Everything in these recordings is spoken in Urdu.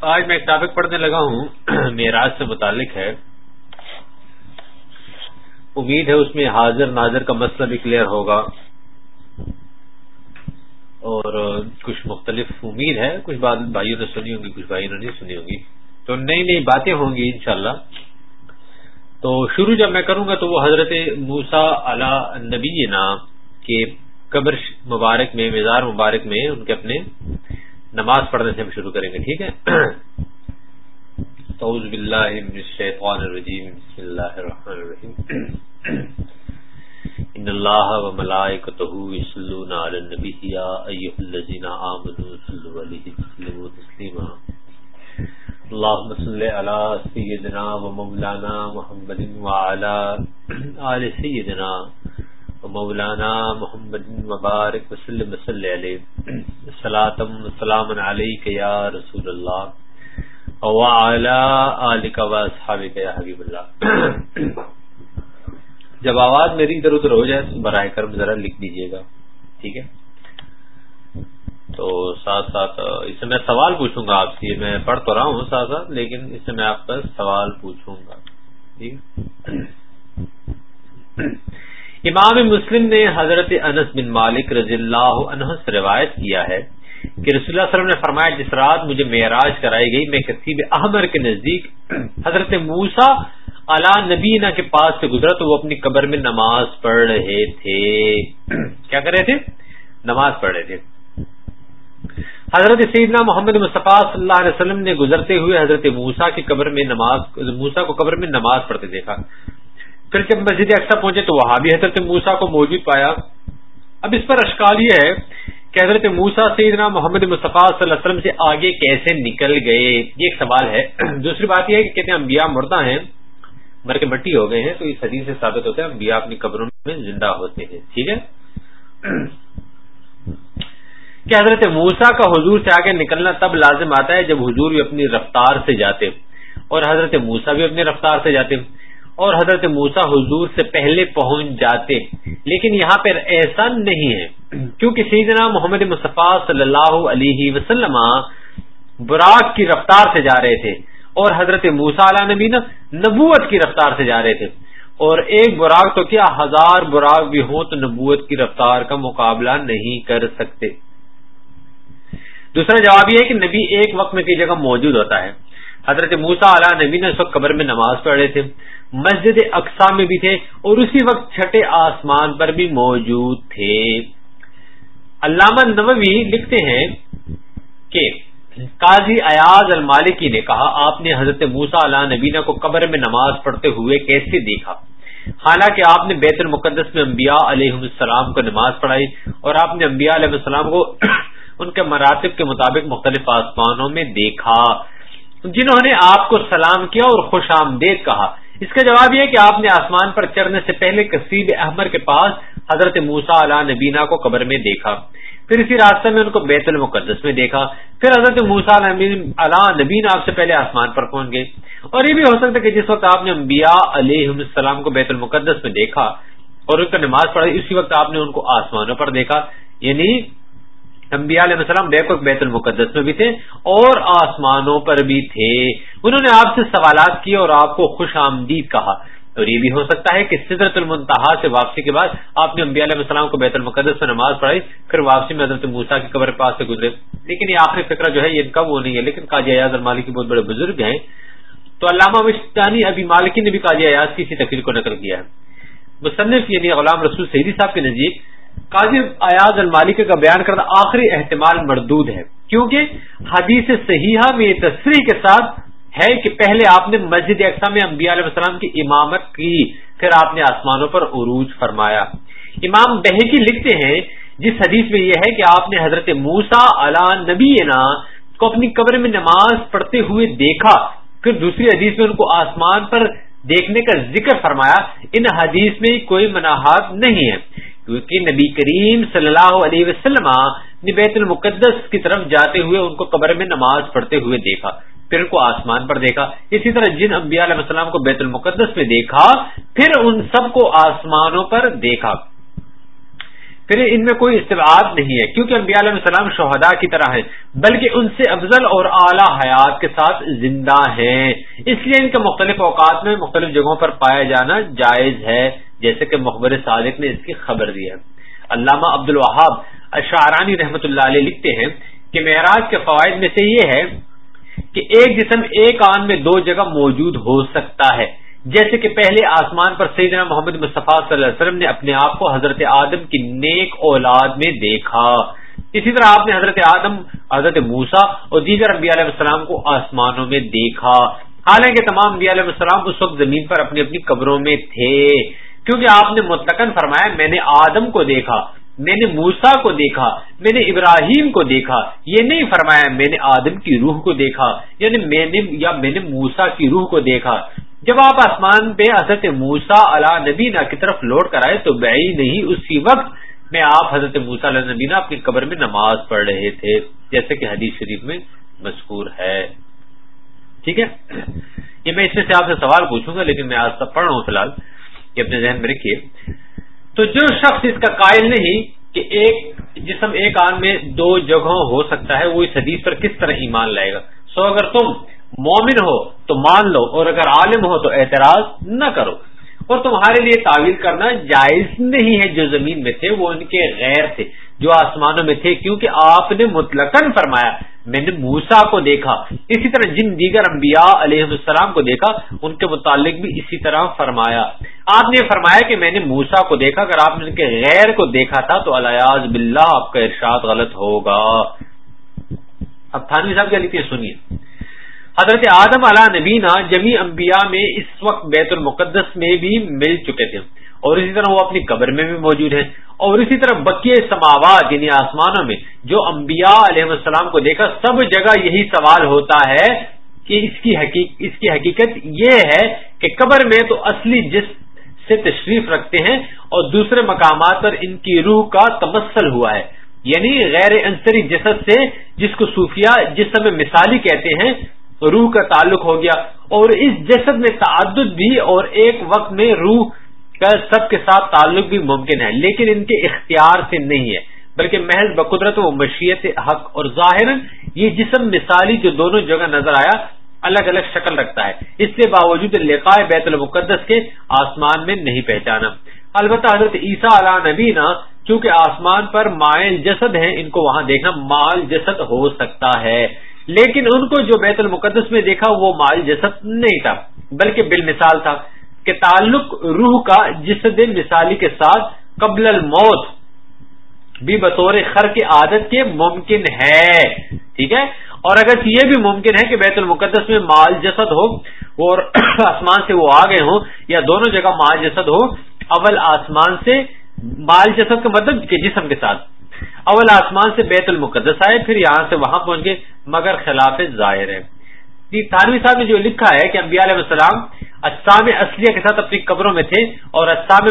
آج میں ٹاپک پڑھنے لگا ہوں۔ معراج سے متعلق ہے۔ امید ہے اس میں حاضر ناظر کا مسئلہ بھی کلیئر ہوگا۔ اور کچھ مختلف امید ہے۔ کچھ بات بھائیوں نے سنی ہوگی کچھ بھائیوں نے نہیں سنی ہوگی تو نئی نئی باتیں ہوں گی انشاءاللہ۔ تو شروع جب میں کروں گا تو وہ حضرت موسا علی نبی نام کے قبر مبارک میں، مزار مبارک میں ان کے اپنے نماز پڑھنے سے ہم شروع کریں گے، ٹھیک ہے؟ اعوذ باللہ من الشیطان الرجیم، بسم اللہ الرحمن الرحیم۔ ان اللہ و ملائکتہ یصلون علی النبی، یا ایھا الذین آمنوا صلوا علیہ وسلموا تسلیما۔ اللهم صل على سيدنا ومولانا محمد وعلى آل سيدنا ومولانا محمد وبارك وسلم وسلم عليه صلاة رسول الله وعلى آلك واصحابك جب آواز میری ادھر ادھر ہو جائے تو براہ کرم ذرا لکھ دیجیے گا، ٹھیک ہے؟ تو ساتھ ساتھ اس سے میں سوال پوچھوں گا آپ سے، میں پڑھ تو رہا ہوں ساتھ ساتھ، لیکن اس سے میں آپ کا سوال پوچھوں گا، ٹھیک ہے؟ امام مسلم نے حضرت انس بن مالک رضی اللہ عنہ سے روایت کیا ہے کہ رسول اللہ علیہ وسلم نے فرمایا، جس رات مجھے معراج کرائی گئی، میں کتیب احمر کے نزدیک حضرت موسا علا نبینا کے پاس سے گزرا تو وہ اپنی قبر میں نماز پڑھ رہے تھے۔ کیا کر رہے تھے؟ نماز پڑھ رہے تھے۔ حضرت سیدنا محمد مصطفیٰ صلی اللہ علیہ وسلم نے گزرتے ہوئے حضرت موسا کی قبر میں نماز موسا کو قبر میں نماز پڑھتے دیکھا۔ پھر جب مسجد اکثر پہنچے تو وہاں بھی حضرت موسا کو موجود پایا۔ اب اس پر اشکال یہ ہے کہ حضرت موسا سیدنا محمد مصطفیٰ صلی اللہ علیہ وسلم سے آگے کیسے نکل گئے؟ یہ ایک سوال ہے۔ دوسری بات یہ ہے کہ کہتے ہیں انبیاء مردہ ہیں؟ مر کے مٹی ہو گئے ہیں تو اس حدیث سے ثابت ہوتا ہے انبیاء اپنی قبروں میں زندہ ہوتے ہیں۔ ٹھیک ہے؟ کہ حضرت موسا کا حضور سے آگے نکلنا تب لازم آتا ہے جب حضور بھی اپنی رفتار سے جاتے۔ اور حضرت موسا بھی اپنی رفتار سے جاتے۔ اور حضرت موسا حضور سے پہلے پہنچ جاتے لیکن یہاں پر ایسا نہیں ہے۔ کیونکہ سیدنا محمد مصطفیٰ صلی اللہ علیہ وسلم براق کی رفتار سے جا رہے تھے اور حضرت موسا علیہ نبی نبوت کی رفتار سے جا رہے تھے۔ اور ایک براق تو کیا ہزار براق بھی ہوں تو نبوت کی رفتار کا مقابلہ نہیں کر سکتے۔ دوسرا جواب یہ ہے کہ نبی ایک وقت میں کئی جگہ موجود ہوتا ہے۔ حضرت موسا علیہ نبی نے اس وقت قبر میں نماز پڑھ رہے تھے۔ مسجد اقسام میں بھی تھے اور اسی وقت چھٹے آسمان پر بھی موجود تھے۔ علامہ نووی لکھتے ہیں کہ قاضی ایاز المالکی نے کہا، آپ نے حضرت موسا علیہ نبینا کو قبر میں نماز پڑھتے ہوئے کیسے دیکھا؟ حالانکہ آپ نے بیت المقدس میں انبیاء علیہ السلام کو نماز پڑھائی اور آپ نے انبیاء علیہ السلام کو ان کے مراتب کے مطابق مختلف آسمانوں میں دیکھا۔ جنہوں نے آپ کو سلام کیا اور خوش آمدید کہا۔ اس کا جواب یہ کہ آپ نے آسمان پر چڑھنے سے پہلے کسیب احمر کے پاس حضرت موسا علیہ نبینا کو قبر میں دیکھا۔ پھر اسی راستے میں ان کو بیت المقدس میں دیکھا۔ پھر حضرت موسا علیہ نبین آپ سے پہلے آسمان پر پہنچ گئے۔ اور یہ بھی ہو سکتا ہے کہ جس وقت آپ نے انبیاء علیہ السلام کو بیت المقدس میں دیکھا اور ان کا نماز پڑھائی، اسی وقت آپ نے ان کو آسمانوں پر دیکھا۔ یعنی انبیاء علیہ السلام بیک بیت المقدس میں بھی تھے اور آسمانوں پر بھی تھے۔ انہوں نے آپ سے سوالات کیے اور آپ کو خوش آمدید کہا۔ اور یہ بھی ہو سکتا ہے کہ سدرت المنتہا سے واپسی کے بعد آپ نے انبیاء علیہ السلام کو بیت المقدس میں نماز پڑھائی، پھر واپسی میں حضرت موسا کی قبر پاس سے گزرے۔ لیکن یہ آخری فکر جو ہے یہ ان کا وہ نہیں ہے، لیکن قاضی ایاز المالکی کی بہت بڑے بزرگ ہیں۔ تو علامہ وشتانی ابھی مالکی نے بھی قاضی ایاز کی اسی تقریر کو نقل کیا ہے۔ مصنف یعنی غلام رسول سعیدی صاحب کے نزدیک قاضی ایاز المالک کا بیان کرنا آخری احتمال مردود ہے۔ کیونکہ حدیث صحیحہ میں یہ تصریح کے ساتھ ہے کہ پہلے آپ نے مسجد اقسام میں انبیاء علیہ السلام کی امامت کی، پھر آپ نے آسمانوں پر عروج فرمایا۔ امام بہکی لکھتے ہیں، جس حدیث میں یہ ہے کہ آپ نے حضرت موسا علا نبی کو اپنی قبر میں نماز پڑھتے ہوئے دیکھا، پھر دوسری حدیث میں ان کو آسمان پر دیکھنے کا ذکر فرمایا۔ ان حدیث میں کوئی مناحات نہیں ہے۔ کیونکہ نبی کریم صلی اللہ علیہ وسلم نے بیت المقدس کی طرف جاتے ہوئے ان کو قبر میں نماز پڑھتے ہوئے دیکھا، پھر ان کو آسمان پر دیکھا۔ اسی طرح جن انبیاء علیہ السلام کو بیت المقدس میں دیکھا، پھر ان سب کو آسمانوں پر دیکھا۔ پھر ان میں کوئی استباد نہیں ہے، کیونکہ انبیاء علیہ السلام شہداء کی طرح ہیں، بلکہ ان سے افضل اور اعلی حیات کے ساتھ زندہ ہیں۔ اس لیے ان کے مختلف اوقات میں مختلف جگہوں پر پایا جانا جائز ہے، جیسے کہ مخبر صادق نے اس کی خبر دی ہے۔ علامہ عبد الوہاب اشارانی رحمت اللہ علیہ لکھتے ہیں کہ معراج کے فوائد میں سے یہ ہے کہ ایک جسم، ایک آن میں دو جگہ موجود ہو سکتا ہے۔ جیسے کہ پہلے آسمان پر سیدنا محمد مصطفیٰ صلی اللہ علیہ وسلم نے اپنے آپ کو حضرت آدم کی نیک اولاد میں دیکھا۔ اسی طرح آپ نے حضرت آدم، حضرت موسا اور دیگر انبیاء علیہ السلام کو آسمانوں میں دیکھا۔ حالانکہ تمام انبیاء علیہ السلام اس وقت زمین پر اپنی اپنی قبروں میں تھے۔ کیونکہ آپ نے متقن فرمایا، میں نے آدم کو دیکھا، میں نے موسا کو دیکھا، میں نے ابراہیم کو دیکھا۔ یہ نہیں فرمایا، میں نے آدم کی روح کو دیکھا یعنی میں نے یا میں نے موسا کی روح کو دیکھا۔ جب آپ آسمان پہ حضرت موسا علا نبینا کی طرف لوٹ کر آئے تو بئی نہیں اسی وقت میں آپ حضرت موسا علیہ نبینا اپنی قبر میں نماز پڑھ رہے تھے، جیسے کہ حدیث شریف میں مذکور ہے۔ ٹھیک ہے؟ یہ میں اس میں سے آپ سے سوال پوچھوں گا، لیکن میں آج تک پڑھ رہا ہوں فی الحال، یہ اپنے ذہن میں رکھیے۔ تو جو شخص اس کا قائل نہیں کہ ایک جسم ایک آن میں دو جگہوں ہو سکتا ہے، وہ اس حدیث پر کس طرح ایمان لائے گا؟ سو اگر تم مومن ہو تو مان لو اور اگر عالم ہو تو اعتراض نہ کرو۔ اور تمہارے لیے تعویل کرنا جائز نہیں ہے جو زمین میں تھے، وہ ان کے غیر تھے، جو آسمانوں میں تھے، کیونکہ آپ نے مطلقاً فرمایا، میں نے موسا کو دیکھا، اسی طرح جن دیگر انبیاء علیہ السلام کو دیکھا، ان کے متعلق بھی اسی طرح فرمایا۔ آپ نے فرمایا کہ میں نے موسا کو دیکھا، اگر آپ نے ان کے غیر کو دیکھا تھا تو الیاز باللہ، آپ کا ارشاد غلط ہوگا۔ اب تھانوی صاحب کیا لکھتے سنیے۔ حضرت آدم علیہ نبینا جمی انبیاء میں اس وقت بیت المقدس میں بھی مل چکے تھے اور اسی طرح وہ اپنی قبر میں بھی موجود ہیں اور اسی طرح بکی سماوات یعنی آسمانوں میں جو انبیاء علیہ السلام کو دیکھا، سب جگہ یہی سوال ہوتا ہے کہ اس کی حقیق، اس کی حقیقت یہ ہے کہ قبر میں تو اصلی جس سے تشریف رکھتے ہیں اور دوسرے مقامات پر ان کی روح کا تمسل ہوا ہے۔ یعنی غیر انصری جسد سے جس کو صوفیہ جسم مثالی کہتے ہیں روح کا تعلق ہو گیا اور اس جسد میں تعدد بھی اور ایک وقت میں روح کا سب کے ساتھ تعلق بھی ممکن ہے، لیکن ان کے اختیار سے نہیں ہے، بلکہ محض بقدرت و مشیت حق اور ظاہر یہ جسم مثالی جو دونوں جگہ نظر آیا، الگ الگ شکل رکھتا ہے۔ اس کے باوجود لقائے بیت المقدس کے آسمان میں نہیں پہچانا۔ البتہ حضرت عیسیٰ علیہ نبینا، چونکہ آسمان پر مائل جسد ہیں، ان کو وہاں دیکھنا مال جسد ہو سکتا ہے۔ لیکن ان کو جو بیت المقدس میں دیکھا وہ مال جسد نہیں تھا، بلکہ بالمثال تھا کہ تعلق روح کا جسد مثالی کے ساتھ قبل الموت بھی بطور خر کی عادت کے ممکن ہے، ٹھیک ہے؟ اور اگر یہ بھی ممکن ہے کہ بیت المقدس میں مال جسد ہو اور آسمان سے وہ آ گئے ہوں یا دونوں جگہ مال جسد ہو، اول آسمان سے مال جسد کا مطلب کہ جسم کے ساتھ۔ اول آسمان سے بیت المقدس آئے پھر یہاں سے وہاں پہنچ گئے مگر خلاف ظاہر ہے۔ جی، تھانوی صاحب نے جو لکھا ہے کہ انبیاء علیہ السلام اسام اصلیہ کے ساتھ اپنی قبروں میں تھے اور اسام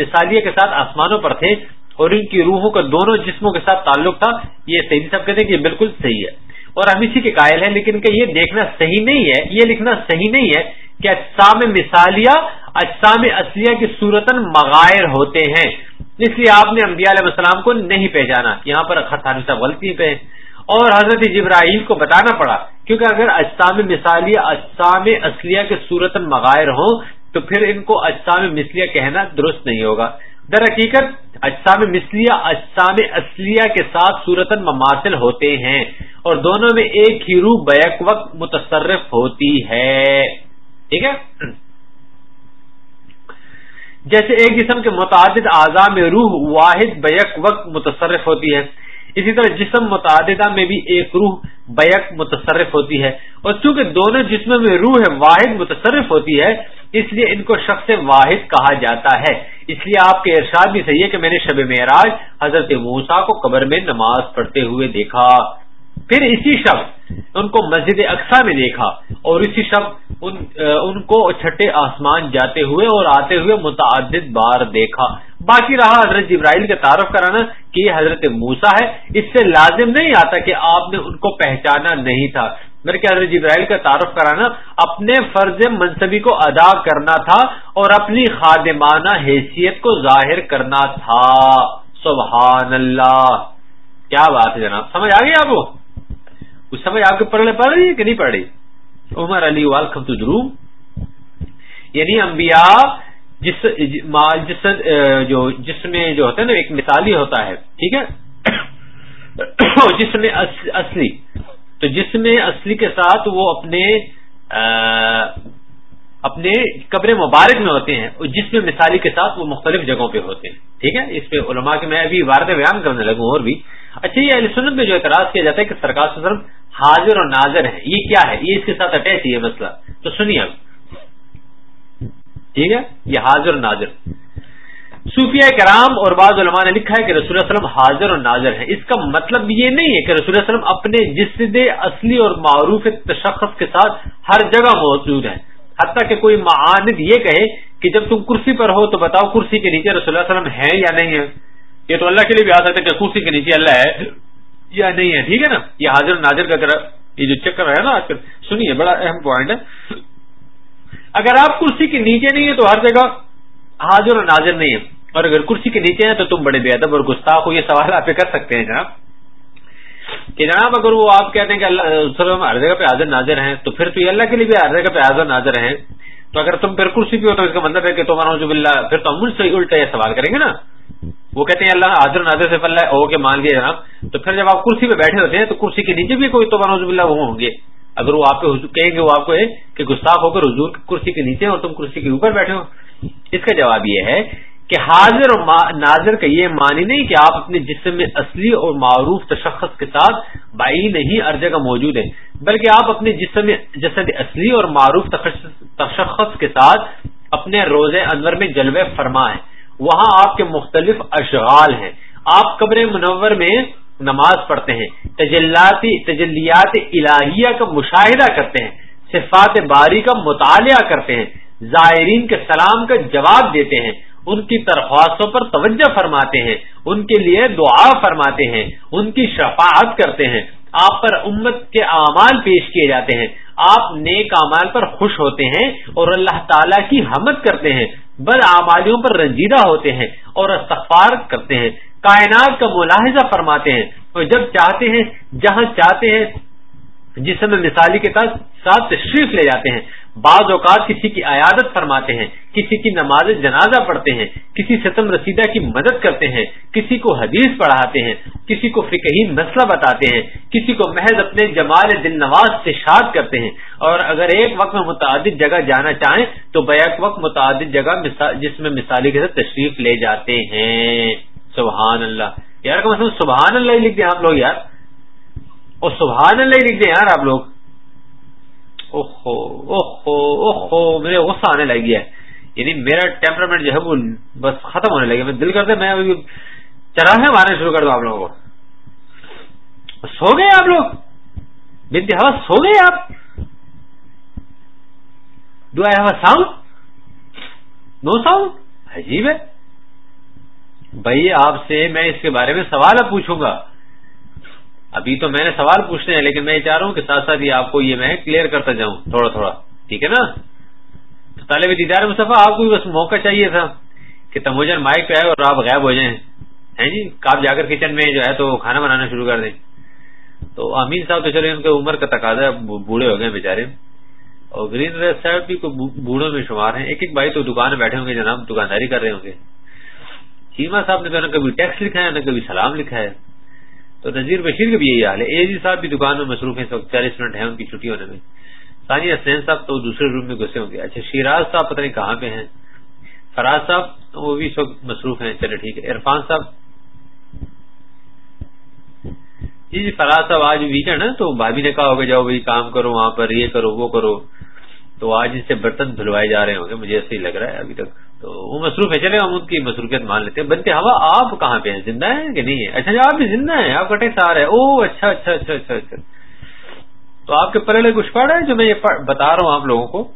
مثالیہ کے ساتھ آسمانوں پر تھے اور ان کی روحوں کا دونوں جسموں کے ساتھ تعلق تھا یہ صحیح صاحب کہتے ہیں کہ یہ بالکل صحیح ہے۔ اور ہم اسی کے قائل ہیں، لیکن کہ یہ دیکھنا صحیح نہیں ہے، یہ لکھنا صحیح نہیں ہے کہ اجسام مثالیہ اجسام اصلیہ کی صورتن مغائر ہوتے ہیں۔ اس لیے آپ نے انبیاء علیہ السلام کو نہیں پہچانا۔ یہاں پر خطانی صاحب غلطی پہ اور حضرت جبرائیل کو بتانا پڑا، کیونکہ اگر اجسام مثالیہ اجسام اصلیہ کے صورتن مغائر ہوں، تو پھر ان کو اجسام مثلیہ کہنا درست نہیں ہوگا۔ در حقیقت اجسام مثلیہ، اجسام اصلیہ کے ساتھ صورتن مماثل ہوتے ہیں اور دونوں میں ایک ہی روح بیک وقت متصرف ہوتی ہے۔ ٹھیک ہے؟ جیسے ایک جسم کے متعدد اعضاء میں روح واحد بیک وقت متصرف ہوتی ہے، اسی طرح جسم متعددہ میں بھی ایک روح بیک متصرف ہوتی ہے۔ اور چونکہ دونوں جسموں میں روح واحد متصرف ہوتی ہے، اس لیے ان کو شخص واحد کہا جاتا ہے۔ اس لیے آپ کے ارشاد بھی صحیح ہے کہ میں نے شب معراج حضرت موسا کو قبر میں نماز پڑھتے ہوئے دیکھا۔ پھر اسی شب ان کو مسجد اقسا میں دیکھا اور اسی شب ان ان کو چھٹے آسمان جاتے ہوئے اور آتے ہوئے متعدد بار دیکھا۔ باقی رہا حضرت جبرائیل کا تعارف کرانا کہ یہ حضرت موسا ہے۔ اس سے لازم نہیں آتا کہ آپ نے ان کو پہچانا نہیں تھا۔ میرے کہ حضرت جبرائیل کا تعارف کرانا اپنے فرض منصبی کو ادا کرنا تھا اور اپنی خادمانہ حیثیت کو ظاہر کرنا تھا۔ سبحان اللہ۔ کیا بات ہے جناب؟ سمجھ آ گئی آپ کو؟ کچھ سمجھ آپ کے پڑھنے پڑ رہی ہے کہ نہیں پڑھ رہی؟ عمر علی والم ٹو درو یعنی انبیاء جس جس جو جس میں جو ہوتا ہے نا، ایک مثالی ہوتا ہے، ٹھیک ہے؟ جس میں اصلی. تو جس میں اصلی کے ساتھ وہ اپنے اپنے قبر مبارک میں ہوتے ہیں اور جس میں مثالی کے ساتھ وہ مختلف جگہوں پہ ہوتے ہیں۔ ٹھیک ہے؟ اس پہ علماء کے میں ابھی وارد بیان کرنے لگوں اور بھی۔ اچھا یہ علیہ سنت میں جو اعتراض کیا جاتا ہے کہ سرکار وسلم حاضر اور ناظر ہیں، یہ کیا ہے؟ یہ اس کے ساتھ اٹیچ ہے یہ مسئلہ۔ تو سنیے اب۔ ٹھیک ہے؟ یہ حاضر اور ناظر۔ صوفیہ کرام اور بعض علماء نے لکھا ہے کہ رسول اللہ وسلم حاضر اور ناظر ہیں۔ اس کا مطلب یہ نہیں ہے کہ رسول اللہ وسلم اپنے جسد اصلی اور معروف تشخص کے ساتھ ہر جگہ موجود ہیں۔ حتیٰ کہ کوئی معاند یہ کہے کہ جب تم کرسی پر ہو تو بتاؤ کرسی کے نیچے رسول اللہ وسلم ہے یا نہیں ہے یہ تو اللہ کے لیے بھی آ سکتا ہے کہ کرسی کے نیچے اللہ ہے یا نہیں ہے، ٹھیک ہے نا؟ یہ حاضر ناظر کا یہ جو چکر ہے نا آج کل، سنیے، بڑا اہم پوائنٹ ہے۔ اگر آپ کرسی کے نیچے نہیں ہے تو ہر جگہ حاضر اور ناظر نہیں ہے اور اگر کرسی کے نیچے ہیں تو تم بڑے بے ادب اور گستاخ ہو، یہ سوال آپ کر سکتے ہیں جناب۔ جناب اگر وہ آپ کہتے ہیں کہ اللہ ہر جگہ پہ حاضر ناظر ہیں، تو پھر تو یہ اللہ کے لیے بھی ہر جگہ پہ حاضر ناظر ہیں۔ تو اگر تم پھر کرسی پہ ہو تو اس کا مطلب ہے کہ تمہارا جو اللہ پھر تو مجھ سے الٹا یہ سوال کریں گے نا۔ وہ کہتے ہیں اللہ حاضر ناظر سے پلّہ ہو کے مان لیا جناب، تو پھر جب آپ کرسی پہ بیٹھے ہوتے ہیں تو کرسی کے نیچے بھی کوئی تو نوز اللہ وہ ہوں گے۔ اگر وہ آپ کہیں گے وہ آپ کو کہ گستاخ ہو کر حضور کرسی کے نیچے اور تم کرسی کے اوپر بیٹھے ہو۔ اس کا جواب یہ ہے کہ حاضر اور ناظر کا یہ معنی نہیں کہ آپ اپنے جسم میں اصلی اور معروف تشخص کے ساتھ بائی نہیں، ہر جگہ موجود ہیں، بلکہ آپ اپنے جسم میں جسد اصلی اور معروف تشخص کے ساتھ اپنے روز انور میں جلوے فرما ہیں وہاں آپ کے مختلف اشغال ہیں۔ آپ قبر منور میں نماز پڑھتے ہیں۔ تجلاتی تجلیات الہیہ کا مشاہدہ کرتے ہیں۔ صفات باری کا مطالعہ کرتے ہیں۔ زائرین کے سلام کا جواب دیتے ہیں۔ ان کی درخواستوں پر توجہ فرماتے ہیں، ان کے لیے دعا فرماتے ہیں، ان کی شفاعت کرتے ہیں۔ آپ پر امت کے اعمال پیش کیے جاتے ہیں۔ آپ نیک اعمال پر خوش ہوتے ہیں اور اللہ تعالی کی حمد کرتے ہیں۔ بد اعمالیوں پر رنجیدہ ہوتے ہیں اور استغفار کرتے ہیں۔ کائنات کا ملاحظہ فرماتے ہیں۔ اور جب چاہتے ہیں، جہاں چاہتے ہیں جسم مثالی کے ساتھ تشریف لے جاتے ہیں۔ بعض اوقات کسی کی عیادت فرماتے ہیں، کسی کی نماز جنازہ پڑھتے ہیں، کسی ستم رسیدہ کی مدد کرتے ہیں، کسی کو حدیث پڑھاتے ہیں، کسی کو فکہین مسئلہ بتاتے ہیں، کسی کو محض اپنے جمال دل نواز سے شاد کرتے ہیں۔ اور اگر ایک وقت میں متعدد جگہ جانا چاہیں، تو بیک وقت متعدد جگہ جس میں مثالی کے ساتھ تشریف لے جاتے ہیں۔ سبحان اللہ۔ یار کا مطلب سبحان اللہ ہی لکھ دیں آپ لوگ یار۔ اور سبحان اللہ ہی لکھ دیں یار آپ لوگ۔ میرے غصہ آنے لگ گیا یعنی میرا ٹیمپرامنٹ جو ہے وہ بس ختم ہونے لگے میں دل کرتے میں چراہے مارنے شروع کر دوں آپ لوگوں کو۔ سو گئے آپ لوگ۔ بنتی ہوا سو گئے آپ۔ Do I have sound no sound عجیب ہے۔ بھائی آپ سے میں اس کے بارے میں سوال اب پوچھوں گا۔ ابھی تو میں نے سوال پوچھنے ہیں، لیکن میں یہ چاہ رہا ہوں کہ ساتھ ساتھ یہ آپ کو یہ میں کلیئر کرتا جاؤں، تھوڑا تھوڑا، ٹھیک ہے نا؟ تو طالب دیدار مصطفیٰ، آپ کو بھی بس موقع چاہیے تھا کہ تموجن مائک پہ آئے اور آپ غائب ہو جائیں۔ ہیں جی؟ آپ جا کر کچن میں جو ہے تو کھانا بنانا شروع کر دیں۔ تو امین صاحب تو چلے، ان کے عمر کا تقاضا بوڑھے ہو گئے بےچارے اور گرین ریس صاحب بھی بوڑھوں میں شمار ہیں۔ ایک ایک بھائی تو دکان میں بیٹھے ہوں گے جناب، دکانداری کر رہے ہوں گے۔ چیما صاحب نے تو نہ کبھی ٹیکس لکھا ہے، نہ کبھی سلام لکھا ہے۔ تو نذیر بشیر کا بھی یہی حال ہے۔ اے جی صاحب بھی دکان میں مصروف ہیں چالیس منٹ ہیں، ان کی چھٹی ہونے میں ثانیہ حسین صاحب تو دوسرے روم میں گھسے ہوں گے۔ اچھا شیراز صاحب پتہ نہیں کہاں پہ ہیں۔ فراز صاحب وہ بھی اس وقت مصروف ہیں۔ چلے ٹھیک ہے۔ عرفان صاحب۔ جی جی فراز صاحب، آج ویکینڈ ہے تو بھابھی نے کہا ہوگا، جاؤ بھائی، کام کرو وہاں پر، یہ کرو، وہ کرو۔ تو آج اس سے برتن دھلوائے جا رہے ہوں گے، مجھے ایسے ہی لگ رہا ہے ابھی تک۔ تو وہ مصروف ہے، چلے، ہم ان کی مصروفیت مان لیتے ہیں۔ بنتے ہوا، آپ کہاں پہ ہیں؟ زندہ ہیں کہ نہیں ہے اچھا جی، آپ بھی زندہ ہیں، آپ کا ٹیکس آ رہا ہے۔ او اچھا اچھا اچھا اچھا اچھا۔ تو آپ کے پہلے کچھ پڑھ رہے جو میں یہ بتا رہا ہوں آپ لوگوں کو۔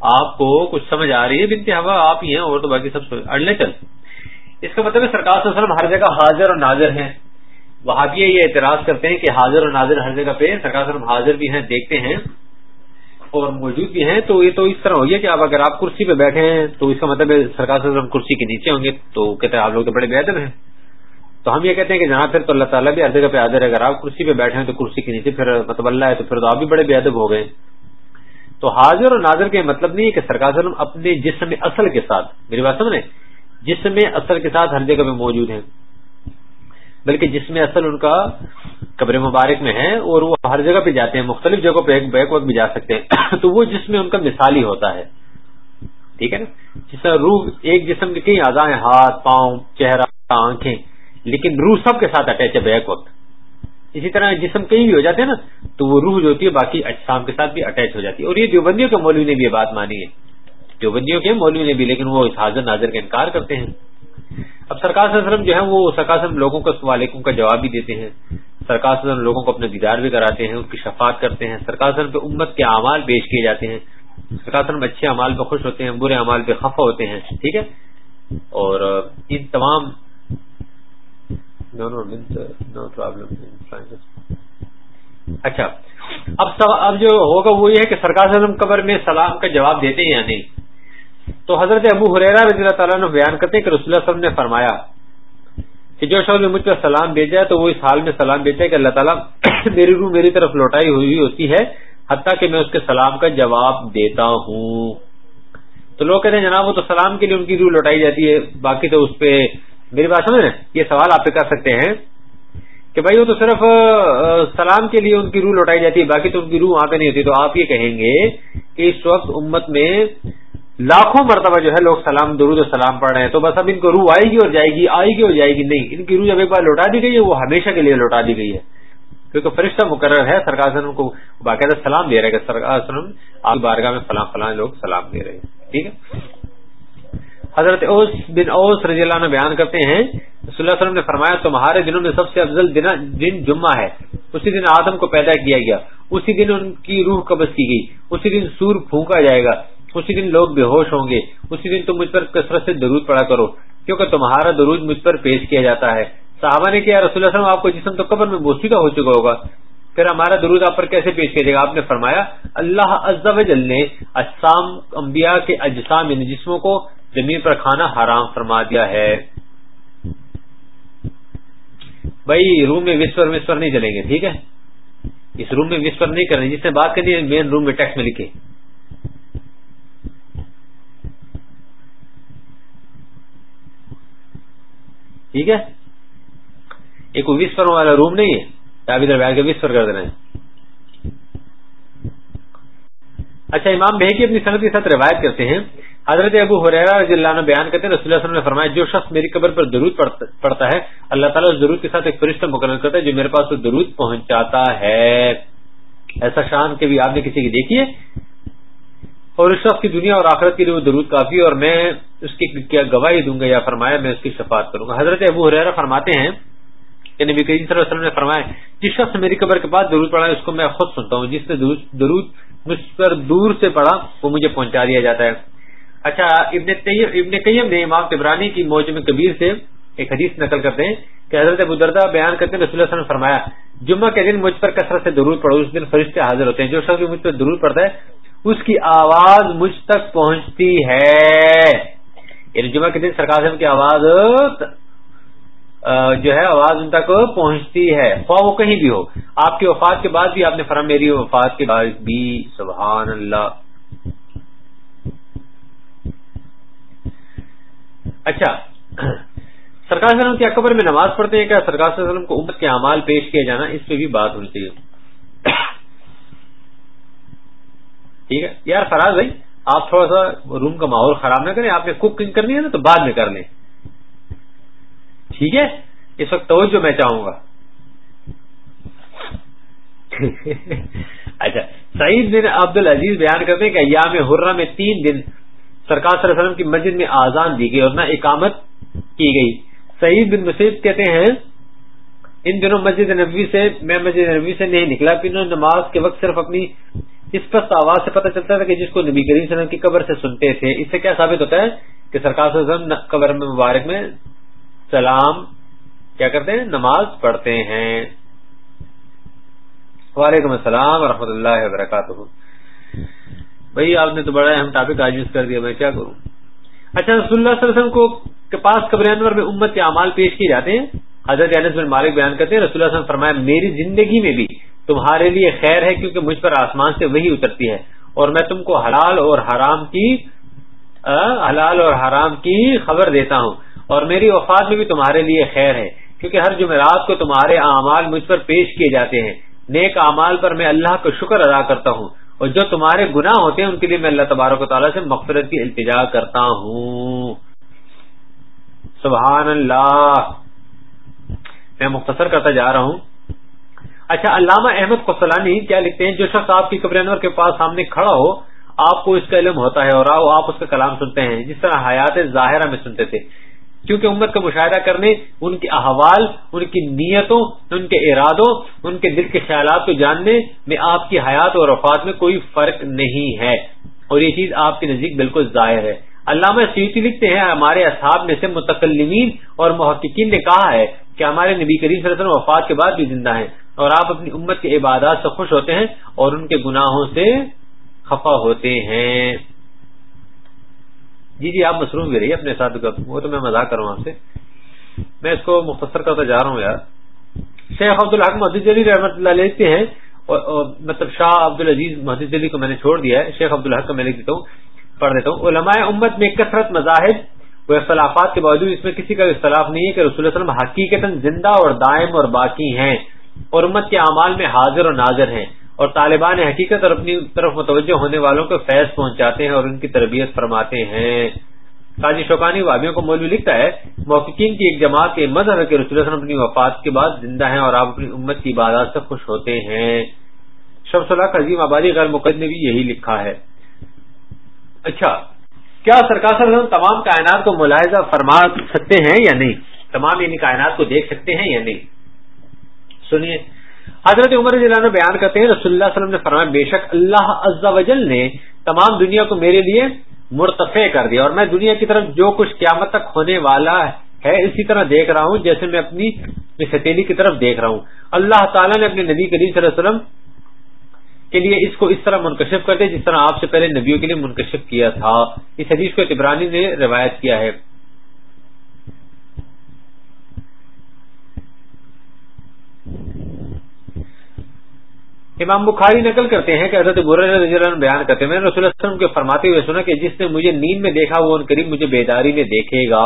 آپ کو کچھ سمجھ آ رہی ہے، بنتے ہوا، آپ ہی ہیں اور تو باقی سب اڑنے چل۔ اس کا مطلب سرکار سے وسلم ہر جگہ حاضر اور ناظر ہیں۔ وہاں یہ اعتراض کرتے ہیں کہ حاضر اور ناظر ہر جگہ پہ سرکار وسلم حاضر بھی ہیں، دیکھتے ہیں۔ اور موجود بھی ہیں، تو یہ تو اس طرح ہو گیا کہ اب اگر آپ کرسی پہ بیٹھے ہیں، تو اس کا مطلب ہے سرکار سے ہم کرسی کے نیچے ہوں گے، تو کہتے ہیں آپ لوگ تو بڑے بےدب ہیں۔ تو ہم یہ کہتے ہیں کہ جہاں پھر تو اللہ تعالیٰ بھی ہر جگہ پہ حاضر ہے، اگر آپ کرسی پہ بیٹھے ہیں تو کرسی کے نیچے پھر مطلب اللہ ہے، تو پھر تو آپ بھی بڑے بے ادب ہو گئے۔ تو حاضر اور ناظر کا مطلب نہیں ہے کہ سرکار اپنے جسم اصل کے ساتھ، میری بات سمجھے جسم اصل کے ساتھ ہر جگہ پہ موجود ہیں۔ بلکہ جسم اصل ان کا قبر مبارک میں ہے اور وہ ہر جگہ پہ جاتے ہیں، مختلف جگہوں پہ، ایک بیک وقت بھی جا سکتے ہیں۔ تو وہ جسم ان کا مثالی ہوتا ہے۔ ٹھیک ہے نا؟ جس طرح روح، ایک جسم کے کئی اعضاء ہیں، ہاتھ، پاؤں، چہرہ، آنکھیں، لیکن روح سب کے ساتھ اٹیچ ہے بیک وقت۔ اسی طرح جسم کہیں بھی ہو جاتے ہیں نا، تو وہ روح جو ہوتی ہے، باقی اجسام کے ساتھ بھی اٹیچ ہو جاتی ہے۔ اور یہ دیوبندیوں کے مولوی نے بھی یہ بات مانی ہے۔ دیوبندیوں کے مولوی نے بھی، لیکن وہ اس حاضر ناظر کا انکار کرتے ہیں۔ اب سرکار وسلم جو ہے وہ سرکار وسلم لوگوں کو سوالیکوں کا جواب بھی دیتے ہیں۔ سرکار وسلم لوگوں کو اپنے دیدار بھی کراتے ہیں، ان کی شفاعت کرتے ہیں۔ سرکار وسلم پہ امت کے اعمال پیش کیے جاتے ہیں۔ سرکار وسلم اچھے اعمال پہ خوش ہوتے ہیں، برے اعمال پہ خفا ہوتے ہیں، ٹھیک ہے؟ اور ان تمام uh, اچھا اب اب جو ہوگا وہ یہ ہے کہ سرکار وسلم قبر میں سلام کا جواب دیتے ہیں یا نہیں؟ تو حضرت ابو حریرا رضی اللہ تعالیٰ نے بیان کرتے کہ رسول اللہ وسلم نے فرمایا کہ جو شخص نے مجھ پر سلام بھیجا ہے تو وہ اس حال میں سلام بھیجا ہے کہ اللہ تعالیٰ میری روح میری طرف لوٹائی ہوئی ہوتی ہے، حتیٰ کہ میں اس کے سلام کا جواب دیتا ہوں۔ تو لوگ کہتے ہیں، جناب، وہ تو سلام کے لیے ان کی روح لوٹائی جاتی ہے، باقی تو اس پہ میری بات سمجھ یہ سوال آپ پہ کر سکتے ہیں کہ بھائی، وہ تو صرف سلام کے لیے ان کی روح لوٹائی جاتی ہے، باقی تو ان کی روح وہاں پہ نہیں ہوتی۔ تو آپ یہ کہیں گے کہ اس وقت امت میں لاکھوں مرتبہ جو ہے لوگ سلام، درود و سلام پڑھ رہے ہیں۔ تو بس اب ان کو روح آئے گی اور جائے گی، آئے گی اور جائے گی۔ نہیں، ان کی روح جب ایک بار لوٹا دی گئی ہے، وہ ہمیشہ کے لیے لوٹا دی گئی ہے۔ کیونکہ فرشتہ مقرر ہے، سرکار سلم کو باقاعدہ سلام دے رہے کہ سرکار سلم آپ بارگاہ میں فلاں فلاں لوگ سلام دے رہے ہیں۔ ٹھیک ہے؟ حضرت اوس بن اوس رضی اللہ عنہ بیان کرتے ہیں صلی اللہ علیہ وسلم نے فرمایا، تمہارے دنوں میں سب سے افضل دن جمعہ ہے۔ اسی دن آدم کو پیدا کیا گیا، اسی دن ان کی روح قبض کی گئی، اسی دن سور پھونکا جائے گا۔ اسی دن لوگ بے ہوش ہوں گے۔ اسی دن تم مجھ پر کثرت سے درود پڑا کرو۔ کیونکہ تمہارا درود مجھ پر پیش کیا جاتا ہے۔ صحابہ نے کیا رسول اللہ آپ کو جسم تو قبر میں موسیقہ ہو چکا ہوگا۔ پھر ہمارا درود آپ پر کیسے پیش کیا جائے گا؟ آپ نے فرمایا، اللہ عز و جل نے اجسام، انبیاء کے اجسام یعنی جسموں کو زمین پر کھانا حرام فرما دیا ہے۔ بھائی، روم میں وسپر وسپر نہیں چلیں گے، ٹھیک ہے؟ اس روم میں وسپر نہیں کریں جس نے بات کرنی ہے مین روم میں ٹیکس میں لکھے۔ ٹھیک ہے؟ ایک وسپر والا روم نہیں ہے۔ آپ ادھر بیٹھ کے وسپر کر دے رہے ہیں اچھا امام بہی کی اپنی صنعت کے ساتھ روایت کرتے ہیں۔ حضرت ابو حریرا رضی اللہ عنہ بیان کرتے ہیں، رسول اللہ علیہ وسلم نے فرمایا، جو شخص میری قبر پر درود پڑتا ہے، اللہ تعالیٰ اس درود کے ساتھ ایک فرشتہ مقرر کرتا ہے جو میرے پاس وہ درود پہنچاتا ہے۔ ایسا شان کے بھی آپ نے کسی کی دیکھی ہے؟ اور اس شخص کی دنیا اور آخرت کے لیے وہ درود کافی اور میں اس کی کیا گواہی دوں گا یا فرمایا میں اس کی شفاعت کروں گا۔ حضرت ابو حریرا فرماتے ہیں کہ نبی کریم صلی اللہ علیہ وسلم نے فرمایا، جس شخص میری قبر کے بعد درود پڑا ہے، اس کو میں خود سنتا ہوں، جس نے درود مجھ پر دور سے پڑا وہ مجھے پہنچا دیا جاتا ہے۔ اچھا ابن ابن قیم نے امام تبرانی کی موجم کبیر سے ایک حدیث نقل کرتے ہیں کہ حضرت ابو بیان کرتے ہیں، رسول اللہ علیہ وسلم نے فرمایا، جمعہ کے دن مجھ پر کثرت سے درود پڑھو، اس دن فرشتے حاضر ہوتے ہیں۔ جو شخص مجھ پر درود پڑتا ہے اس کی آواز مجھ تک پہنچتی ہے۔ یعنی جمعہ کے دن سرکار کی آواز جو ہے، آواز ان تک پہنچتی ہے۔ خواہ وہ کہیں بھی ہو۔ آپ کی وفات کے بعد بھی آپ نے فرم میری وفات کے بعد بھی۔ سبحان اللہ۔ اچھا۔ سرکار وسلم کے اکبر میں نماز پڑھتے ہیں کیا؟ سرکار وسلم کو امت کے اعمال پیش کیا جانا، اس پہ بھی بات ہونی چاہیے ٹھیک ہے؟ یار فراز بھائی، آپ تھوڑا سا روم کا ماحول خراب نہ کریں، آپ نے کوکنگ کرنی ہے نا تو بعد میں کر لیں۔ ٹھیک ہے؟ اس وقت توجہ میں چاہوں گا۔ اچھا سعید بن عبد العزیز بیان کرتے ہیں کہ ایام حرہ میں تین دن سرکار صلی اللہ علیہ وسلم کی مسجد میں آزان دی گئی اور نہ اقامت کی گئی۔ سعید بن مسیب کہتے ہیں، ان دنوں مسجد نبوی سے، میں مسجد نبوی سے نہیں نکلا، پھر نماز کے وقت صرف اپنی اسپشٹ آواز سے پتہ چلتا تھا کہ جس کو نبی کریم صلی اللہ علیہ وسلم کی قبر سے سنتے تھے، اس سے کیا ثابت ہوتا ہے کہ سرکار صلی اللہ علیہ وسلم قبر میں مبارک میں سلام کیا کرتے ہیں؟ نماز پڑھتے ہیں۔ وعلیکم السلام ورحمۃ اللہ وبرکاتہ۔ بھائی، آپ نے تو بڑا اہم ٹاپک آج یوز کر دیا، میں کیا کروں؟ اچھا رسول اللہ صلی اللہ علیہ وسلم کو کے پاس قبر انور میں امت کے اعمال پیش کیے جاتے ہیں؟ حضرت انس بن مالک بیان کرتے ہیں، رسول اللہ صلی اللہ علیہ وسلم فرمایا، میری زندگی میں بھی تمہارے لیے خیر ہے کیونکہ مجھ پر آسمان سے وہی اترتی ہے اور میں تم کو حلال اور حرام کی حلال اور حرام کی خبر دیتا ہوں۔ اور میری وفات میں بھی تمہارے لیے خیر ہے، کیونکہ ہر جمعرات کو تمہارے اعمال مجھ پر پیش کیے جاتے ہیں۔ نیک اعمال پر میں اللہ کا شکر ادا کرتا ہوں۔ اور جو تمہارے گناہ ہوتے ہیں، ان کے لیے میں اللہ تبارک و تعالیٰ سے مغفرت کی التجا کرتا ہوں۔ سبحان اللہ۔ میں مختصر کرتا جا رہا ہوں۔ اچھا علامہ احمد قسلانی کیا لکھتے ہیں، جو شخص آپ کی قبر انور کے پاس سامنے کھڑا ہو، آپ کو اس کا علم ہوتا ہے اور آپ اس کا کلام سنتے ہیں۔ جس طرح حیات ظاہرہ میں سنتے تھے۔ کیونکہ امت کا مشاہدہ کرنے، ان کے احوال، ان کی نیتوں، ان کے ارادوں، ان کے دل کے خیالات کو جاننے میں آپ کی حیات اور وفات میں کوئی فرق نہیں ہے۔ اور یہ چیز آپ کے نزدیک بالکل ظاہر ہے۔ علامہ سیوتی لکھتے ہیں، ہمارے اصحاب میں سے متکلمین اور محققین نے کہا ہے کہ ہمارے نبی کریم صلی اللہ علیہ وسلم وفات کے بعد بھی زندہ ہیں۔ اور آپ اپنی امت کے عبادات سے خوش ہوتے ہیں اور ان کے گناہوں سے خفا ہوتے ہیں۔ جی جی آپ مصروف بھی رہیے اپنے ساتھ وہ تو میں مزاق کروں آپ سے۔ میں اس کو مختصر کرتا جا رہا ہوں یار۔ شیخ عبد الحق محدود علی رحمۃ اللہ لیتے ہیں اور مطلب شاہ عبد العزیز محدود علی کو میں نے چھوڑ دیا ہے۔ شیخ عبد الحق کا میں لکھ دیتا ہوں، پڑھ دیتا ہوں۔ علماء امت میں کثرت مذاہب و اختلافات کے باوجود اس میں کسی کا اختلاف نہیں ہے کہ رسول اللہ وسلم حقیقت زندہ اور دائم اور باقی ہیں۔ اور امت کے اعمال میں حاضر اور ناظر ہیں اور طالبان حقیقت اور اپنی طرف متوجہ ہونے والوں کو فیض پہنچاتے ہیں اور ان کی تربیت فرماتے ہیں۔ قاضی شوقانی وابیوں کو مولوی لکھتا ہے موقعین کی ایک جماعت کے مذہب کے رسول وسلم اپنی وفات کے بعد زندہ ہیں اور آپ اپنی امت کی عبادات سے خوش ہوتے ہیں۔ شمس اللہ عظیم آبادی غیر مقد نے بھی یہی لکھا ہے۔ اچھا کیا سرکار وسلم تمام کائنات کو ملاحظہ فرما سکتے ہیں یا نہیں؟ تمام یعنی کائنات کو دیکھ سکتے ہیں یا نہیں؟ سنیے۔ حضرت عمر عنہ بیان کرتے ہیں، رسول اللہ علیہ وسلم نے فرمایا، بے شک اللہ عز و جل نے تمام دنیا کو میرے لیے مرتفع کر دیا۔ اور میں دنیا کی طرف جو کچھ قیامت تک ہونے والا ہے، اسی طرح دیکھ رہا ہوں، جیسے میں اپنی ستیلی کی طرف دیکھ رہا ہوں۔ اللہ تعالیٰ نے اپنے نبی کریم صلی اللہ علیہ وسلم کے لیے اس کو اس طرح منکشف کر دیا، جس طرح آپ سے پہلے نبیوں کے لیے منکشف کیا تھا۔ اس حدیث کو اتبرانی نے روایت کیا ہے۔ امام بخاری نقل کرتے ہیں کہ حضرت عنہ بیان کرتے ہیں، میں نے رسول اللہ وسلم کے فرماتے ہوئے سنا کہ جس نے مجھے نیند میں دیکھا، وہ ان قریب مجھے بیداری میں دیکھے گا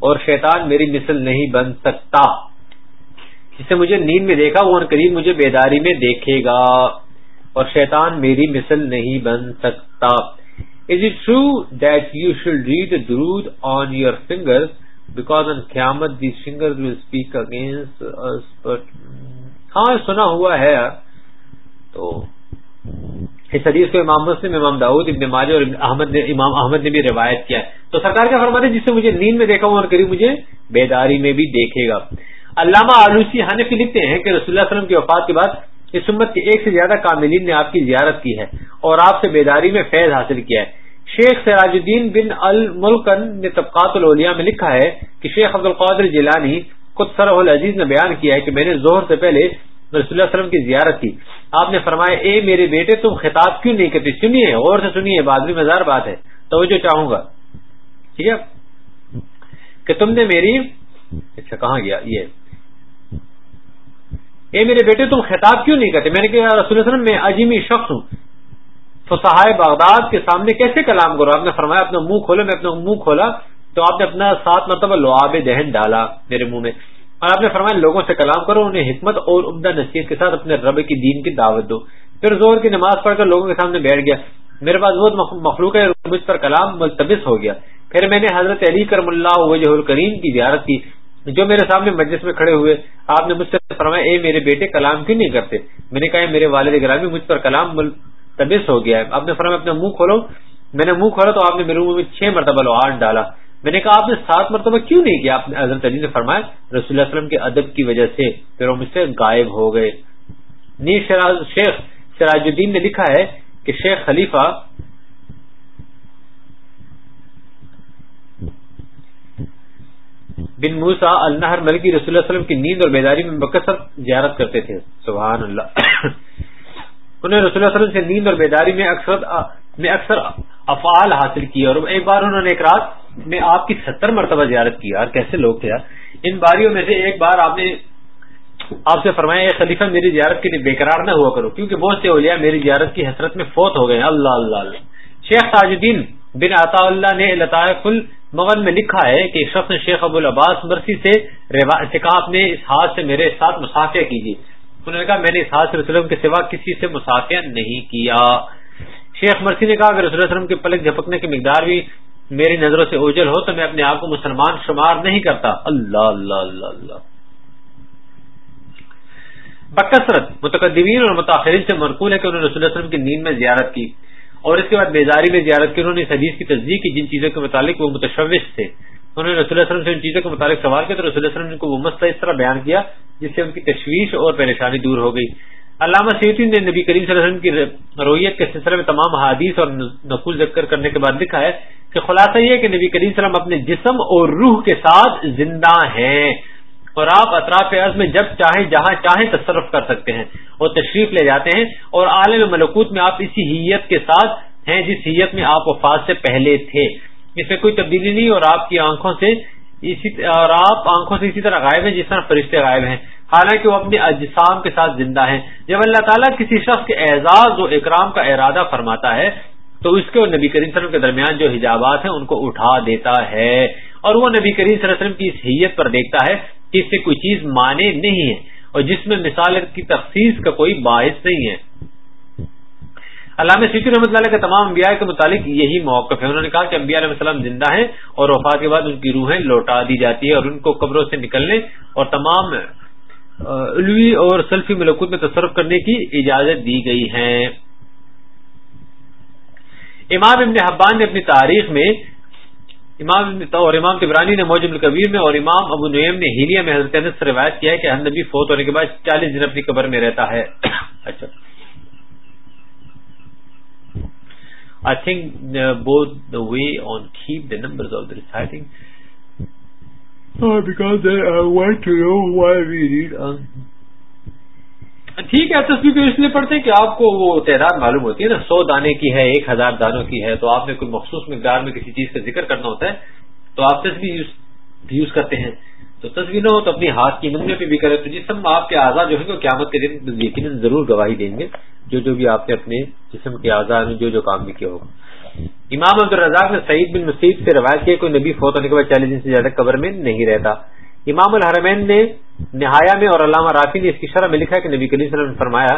اور شیطان میری مثل نہیں بن سکتا۔ جس نے مجھے نیند میں دیکھا، وہ ان قریب مجھے بیداری میں دیکھے گا اور شیطان میری مثل نہیں بن سکتا۔ Is it true that you should read درود on your finger because on قیامت the finger will speak against ہاں سنا ہوا ہے۔ تو اس حدیث کو امام مسلم، امام داود ابن ماجہ اور احمد نے امام احمد نے بھی روایت کیا ہے۔ تو سرکار کا فرماتے جس سے مجھے نیند میں دیکھا ہوں اور قریب مجھے بیداری میں بھی دیکھے گا۔ علامہ آلوسی حنفی لکھتے ہیں کہ رسول اللہ علیہ وسلم کی وفات کے بعد اس امت کے ایک سے زیادہ کاملین نے آپ کی زیارت کی ہے اور آپ سے بیداری میں فیض حاصل کیا ہے۔ شیخ سراج الدین بن الملکن نے طبقات الاولیاء میں لکھا ہے کہ شیخ عبد القادر جیلانی خود سرح العزیز نے بیان کیا ہے کہ میں نے زہر سے پہلے رسول اللہ علیہ وسلم کی زیارت کی۔ آپ نے فرمایا، اے میرے بیٹے، تم خطاب کیوں نہیں کرتے؟ سنیے، غور سے سنیے بادری مزار بات ہے۔ توجہ چاہوں گا۔ ٹھیک ہے؟ کہ تم نے میری اچھا کہاں گیا؟ یہ۔ اے میرے بیٹے، تم خطاب کیوں نہیں کرتے؟ میں نے کہا، رسول وسلم، میں عجیمی شخص ہوں۔ تو بغداد کے سامنے کیسے کلام کرو؟ آپ نے فرمایا، اپنا منہ کھولا میں اپنا منہ کھولا تو آپ نے اپنا سات مرتبہ لعاب دہن ڈالا میرے منہ میں۔ اور آپ نے فرمایا، لوگوں سے کلام کرو، انہیں حکمت اور عمدہ نصیحت کے ساتھ اپنے رب کی دین کی دعوت دو۔ پھر زور کی نماز پڑھ کر لوگوں کے سامنے بیٹھ گیا۔ میرے پاس بہت مخلوق ہے مجھ پر کلام ملتبس ہو گیا۔ پھر میں نے حضرت علی کرم اللہ وجہ الکریم کی زیارت کی، جو میرے سامنے مجلس میں کھڑے ہوئے۔ آپ نے مجھ سے فرمایا، اے میرے بیٹے، کلام کیوں نہیں کرتے؟ میں نے کہا میرے والد گرامی، مجھ پر کلام ملتبس ہو گیا ہے۔ آپ نے فرمایا اپنا منہ کھولو میں نے منہ کھولا تو آپ نے میرے منہ میں چھ مرتبہ لوہار ڈالا۔ میں نے کہا آپ نے سات مرتبہ کیوں نہیں کیا؟ آپ نے حضرت علی نے فرمایا، رسول اللہ وسلم کے ادب کی وجہ سے پھر وہ مجھ سے غائب ہو گئے۔ نی شیخ سراج الدین نے لکھا ہے کہ شیخ خلیفہ بن موسا النہر ملکی رسول اللہ وسلم کی نیند اور بیداری میں بکثر زیارت کرتے تھے۔ سبحان اللہ۔ انہوں نے رسول اللہ وسلم سے نیند اور بیداری میں اکثر میں اکثر افعال حاصل کیے اور ایک بار انہوں نے ایک رات میں آپ کی ستر مرتبہ زیارت کی۔ یار، کیسے لوگ تھے یار؟ ان باریوں میں سے ایک بار آپ نے آپ سے فرمایا یہ خلیفہ، میری زیارت کے لیے بےقرار نہ ہوا کرو، کیونکہ بہت سے اولیاء میری زیارت کی حسرت میں فوت ہو گئے اللہ اللہ اللہ۔ شیخ تاج الدین بن عطا اللہ نے لطائف المغن میں لکھا ہے کہ شخص نے شیخ ابو العباس مرسی سے کہا، اپنے اس ہاتھ سے میرے ساتھ مسافیہ کیجیے۔ انہوں نے کہا میں نے اس ہاتھ سے وسلم کے سوا کسی سے مسافیہ نہیں کیا۔ شیخ مرسی نے کہا کہ رسول وسلم کے پلک جھپکنے کی مقدار بھی میری نظروں سے اوجل ہو تو میں اپنے آپ کو مسلمان شمار نہیں کرتا۔ اللہ اللہ اللہ اللہ۔ بکثرت، متقدمین اور متاثرین سے مرکول ہے کہ انہوں نے رسول وسلم کی نیند میں زیارت کی اور اس کے بعد بیزاری میں زیارت کی، انہوں نے اس حدیث کی تصدیق کی، جن چیزوں کے متعلق وہ متشوش تھے۔ انہوں نے رسول وسلم سے ان چیزوں کے متعلق سوال کیا تو رسول وسلم نے کو وہ مسئلہ اس طرح بیان کیا جس سے ان کی تشویش اور پریشانی دور ہو گئی۔ علامہ سیوتی نے نبی کریم صلی اللہ علیہ وسلم کی رویت کے سلسلے میں تمام حادیث اور نقول ذکر کرنے کے بعد لکھا ہے کہ خلاصہ یہ ہے کہ نبی کریم صلی اللہ علیہ وسلم اپنے جسم اور روح کے ساتھ زندہ ہیں اور آپ اطراف عرض میں جب چاہیں، جہاں چاہیں تصرف کر سکتے ہیں اور تشریف لے جاتے ہیں اور عالم ملکوت میں آپ اسی حیت کے ساتھ ہیں جس حیت میں آپ وفات سے پہلے تھے۔ اس میں کوئی تبدیلی نہیں اور آپ کی آنکھوں سے اسی اور آپ آنکھوں سے اسی طرح غائب ہیں، جس طرح فرشتے غائب ہیں۔ حالانکہ وہ اپنے اجسام کے ساتھ زندہ ہیں۔ جب اللہ تعالیٰ کسی شخص کے اعزاز و اکرام کا ارادہ فرماتا ہے، تو اس کے اور نبی کریم صلی اللہ علیہ وسلم کے درمیان جو حجابات ہیں، ان کو اٹھا دیتا ہے۔ اور وہ نبی کریم صلی اللہ علیہ وسلم کی اس حیت پر دیکھتا ہے کہ اس سے کوئی چیز مانے نہیں ہے۔ اور جس میں مثال کی تخصیص کا کوئی باعث نہیں ہے۔ علامہ سیٹی رحمۃ اللہ کے تمام انبیاء کے متعلق یہی موقف ہے انہوں نے کہا کہ انبیاء علیہ السلام زندہ ہیں اور وفات کے بعد ان کی روحیں لوٹا دی جاتی ہے اور ان کو قبروں سے نکلنے اور تمام علوی اور سلفی ملکوت میں تصرف کرنے کی اجازت دی گئی ہے امام ابن حبان نے اپنی تاریخ میں، امام اور امام تبرانی نے موجب القبیر میں اور امام ابو نعیم نے ہیلیا میں حضرت سے روایت کیا ہے کہ ہر نبی فوت ہونے کے بعد چالیس دن اپنی قبر میں رہتا ہے۔ اچھا۔ I think both the way on keep the number of the reciting because to know why we read ٹھیک ہے تصویر تو اس لیے پڑھتے ہیں کہ آپ کو وہ تعداد معلوم ہوتی ہے نا سو دانے کی ہے ایک ہزار دانوں کی ہے تو آپ نے کوئی مخصوص مقدار میں کسی چیز کا ذکر کرنا ہوتا ہے تو آپ تصویر یوز کرتے ہیں۔ تو تصویر نہ ہو تو اپنی ہاتھ کی نمبر پہ بھی کرے تو جسم آپ کے آزاد جو ہیں وہ قیامت کے دن یقیناً ضرور گواہی دیں گے جو جو بھی آپ نے اپنے جسم کے آزاد میں جو جو کام بھی کیا ہوگا۔ امام عبد الرزاق نے سعید بن مسیب سے روایت کیا کوئی نبی فوت ہونے کے بعد چالیس دن سے زیادہ قبر میں نہیں رہتا۔ امام الحرمین نے نہایا میں اور علامہ رافی نے اس کی شرح میں لکھا ہے کہ نبی صلی اللہ علیہ وسلم نے فرمایا،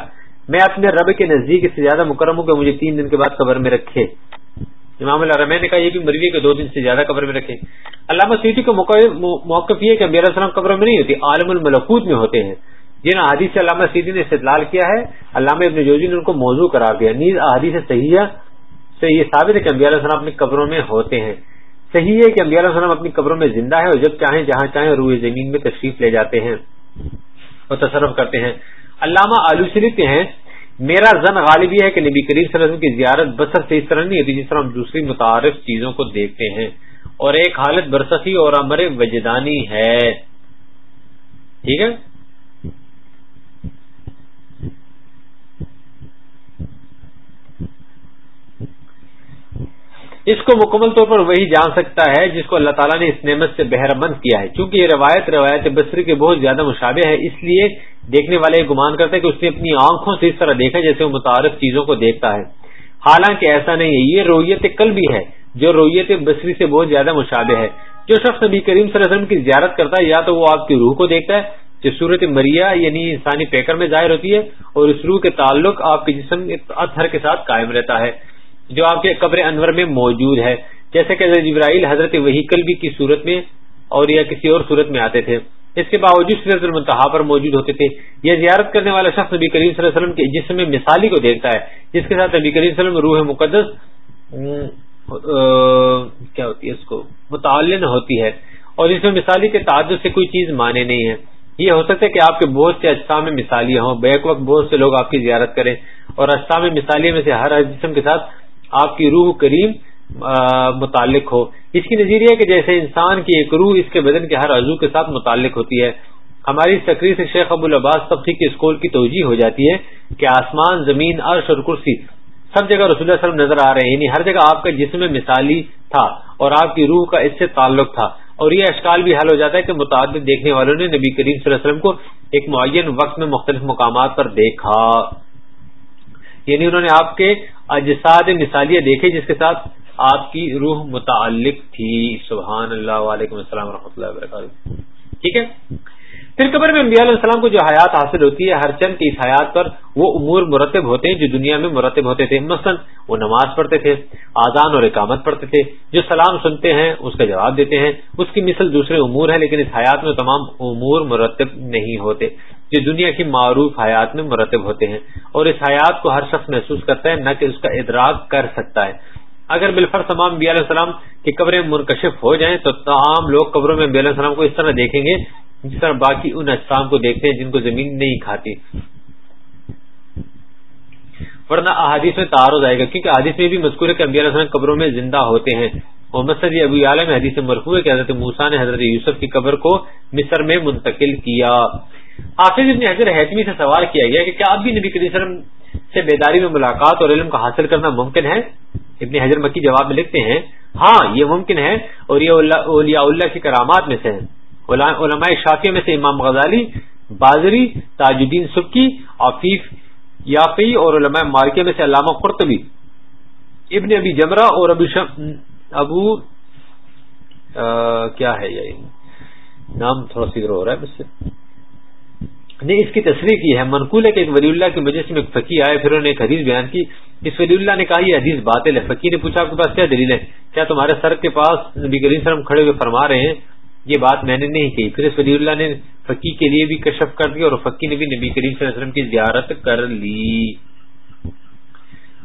میں اپنے رب کے نزدیک اس سے زیادہ مکرم ہوں کہ مجھے تین دن کے بعد قبر میں رکھے۔ امام الحرمین نے کہا، یہ بھی مروی کے دو دن سے زیادہ قبر میں رکھے۔ علامہ سیٹی کو موقف یہ کہ میرا سلام قبر میں نہیں ہوتی، عالم الملکوت میں ہوتے ہیں۔ جن احادیث سے علامہ سیدی نے استدلال کیا ہے، علامہ ابن جوزی نے ان کو موضوع قرار دیا۔ نیز احادیث صحیح سے یہ ثابت ہے کہ علیہ السلام اپنی قبروں میں ہوتے ہیں۔ صحیح ہے کہ علیہ السلام اپنی قبروں میں زندہ ہے اور جب چاہیں جہاں چاہیں روئے زمین میں تشریف لے جاتے ہیں۔ اور تصرف کرتے ہیں۔ علامہ آلو لکھتے ہیں میرا زن غالب یہ ہے کہ نبی کریم صلی اللہ علیہ وسلم کی زیارت بسر سے اس طرح نہیں ہوتی جس طرح ہم دوسری متعارف چیزوں کو دیکھتے ہیں۔ اور ایک حالت برسخی اور امر وجدانی ہے۔ ٹھیک ہے؟ اس کو مکمل طور پر وہی جان سکتا ہے جس کو اللہ تعالیٰ نے اس نعمت سے بہرہ مند کیا ہے۔ چونکہ یہ روایت روایت بصری کے بہت زیادہ مشابہ ہے، اس لیے دیکھنے والے گمان کرتے ہیں کہ اس نے اپنی آنکھوں سے اس طرح دیکھا جیسے وہ متعارف چیزوں کو دیکھتا ہے۔ حالانکہ ایسا نہیں ہے، یہ رویت کل بھی ہے، جو رویت بصری سے بہت زیادہ مشابہ ہے۔ جو شخص نبی کریم صلی اللہ علیہ وسلم کی زیارت کرتا ہے، یا تو وہ آپ کی روح کو دیکھتا ہے، جو صورت مریا یعنی انسانی پیکر میں ظاہر ہوتی ہے، اور اس روح کے تعلق آپ کے جسم اطہر کے ساتھ قائم رہتا ہے، جو آپ کے قبر انور میں موجود ہے۔ جیسے کہ جبرائیل حضرت وہی کلبی کی صورت میں اور یا کسی اور صورت میں آتے تھے۔ اس کے باوجود سیرت المنتہا پر موجود ہوتے تھے۔ یہ زیارت کرنے والا شخص نبی کریم صلی اللہ علیہ وسلم کے جسم میں مثالی کو دیکھتا ہے، جس کے ساتھ نبی کریم صلی اللہ علیہ وسلم روح مقدس کیا ہوتی ہے اس کو؟ متعلن ہوتی ہے اور اس میں مثالی کے تعدد سے کوئی چیز مانے نہیں ہے۔ یہ ہو سکتا ہے کہ آپ کے بہت سے اجسام میں مثالیاں ہوں۔ بیک وقت بہت سے لوگ آپ کی زیارت کریں اور اجسام مثالیہ میں سے ہر جسم کے ساتھ آپ کی روح کریم متعلق ہو۔ اس کی نظیر یہ کہ جیسے انسان کی ایک روح اس کے بدن کے ہر عضو کے ساتھ متعلق ہوتی ہے۔ ہماری تقریر سے شیخ ابو العباس تفریح کے اسکول کی توجہ ہو جاتی ہے کہ آسمان، زمین، عرش اور کرسی سب جگہ رسول اللہ وسلم نظر آ رہے ہیں یعنی ہر جگہ آپ کا جسم مثالی تھا اور آپ کی روح کا اس سے تعلق تھا۔ اور یہ اشکال بھی حل ہو جاتا ہے کہ متعدد دیکھنے والوں نے نبی کریم صلی اللہ علیہ وسلم کو ایک معین وقت میں مختلف مقامات پر دیکھا۔ یعنی انہوں نے آپ کے اجساد مثالیہ دیکھے، جس کے ساتھ آپ کی روح متعلق تھی۔ سبحان اللہ وعلیکم السلام و اللہ وبرکاتہ۔ ٹھیک ہے؟ پھر قبر میں انبیاء علیہ السلام کو جو حیات حاصل ہوتی ہے، ہر چند کی اس حیات پر وہ امور مرتب ہوتے ہیں جو دنیا میں مرتب ہوتے تھے۔ مثلا وہ نماز پڑھتے تھے آزان اور اقامت پڑھتے تھے۔ جو سلام سنتے ہیں، اس کا جواب دیتے ہیں۔ اس کی مثل دوسرے امور ہے لیکن اس حیات میں تمام امور مرتب نہیں ہوتے۔ جو دنیا کی معروف حیات میں مرتب ہوتے ہیں۔ اور اس حیات کو ہر شخص محسوس کرتا ہے، نہ کہ اس کا ادراک کر سکتا ہے۔ اگر بالفر تمام علیہ السلام کی قبریں منکشف ہو جائیں تو تمام لوگ قبروں میں علیہ السلام کو اس طرح دیکھیں گے جس طرح باقی ان اجسام کو دیکھتے ہیں جن کو زمین نہیں کھاتی۔ ورنہ احادیث میں تعارض آئے گا، کیونکہ حادث میں بھی مذکور ہے کہ علیہ السلام قبروں میں زندہ ہوتے ہیں۔ محمد صدی ابو عالم حدیث مرفوع ہے کہ حضرت موسا نے حضرت یوسف کی قبر کو مصر میں منتقل کیا۔ حافظ ابن حضرت حتمی سے سوال کیا گیا کہ کیا اب بھی نبی کریم سے بیداری میں ملاقات اور علم کا حاصل کرنا ممکن ہے؟ ابن حضر مکی جواب میں لکھتے ہیں ہاں یہ ممکن ہے اور یہ اولیاء اللہ کی کرامات میں سے علماء شافیہ میں سے امام غزالی، بازری تاج الدین سبکی، عفیف یافی اور علماء مارکے میں سے علامہ قرطبی۔ ابن ابی جمرہ اور ابو ابو کیا ہے یہ؟ نام تھوڑا سی ہو رہا ہے مجھ سے نے اس کی تصریح کی ہے۔ منقول ہے کہ ایک ولی اللہ کی مجلس میں ایک فقی آئے، پھر انہوں نے ایک حدیث بیان کی۔ اس ولی اللہ نے کہا، یہ حدیث باطل ہے۔ فقی نے پوچھا، آپ کے پاس کیا دلیل ہے؟ کیا تمہارے سر کے پاس نبی کریم سرم کھڑے ہوئے فرما رہے ہیں؟ یہ بات میں نے نہیں کہی۔ پھر اس ولی اللہ نے فقی کے لیے بھی کشف کر دیا اور فقی نے بھی نبی کریم صلی اللہ علیہ وسلم کی زیارت کر لی۔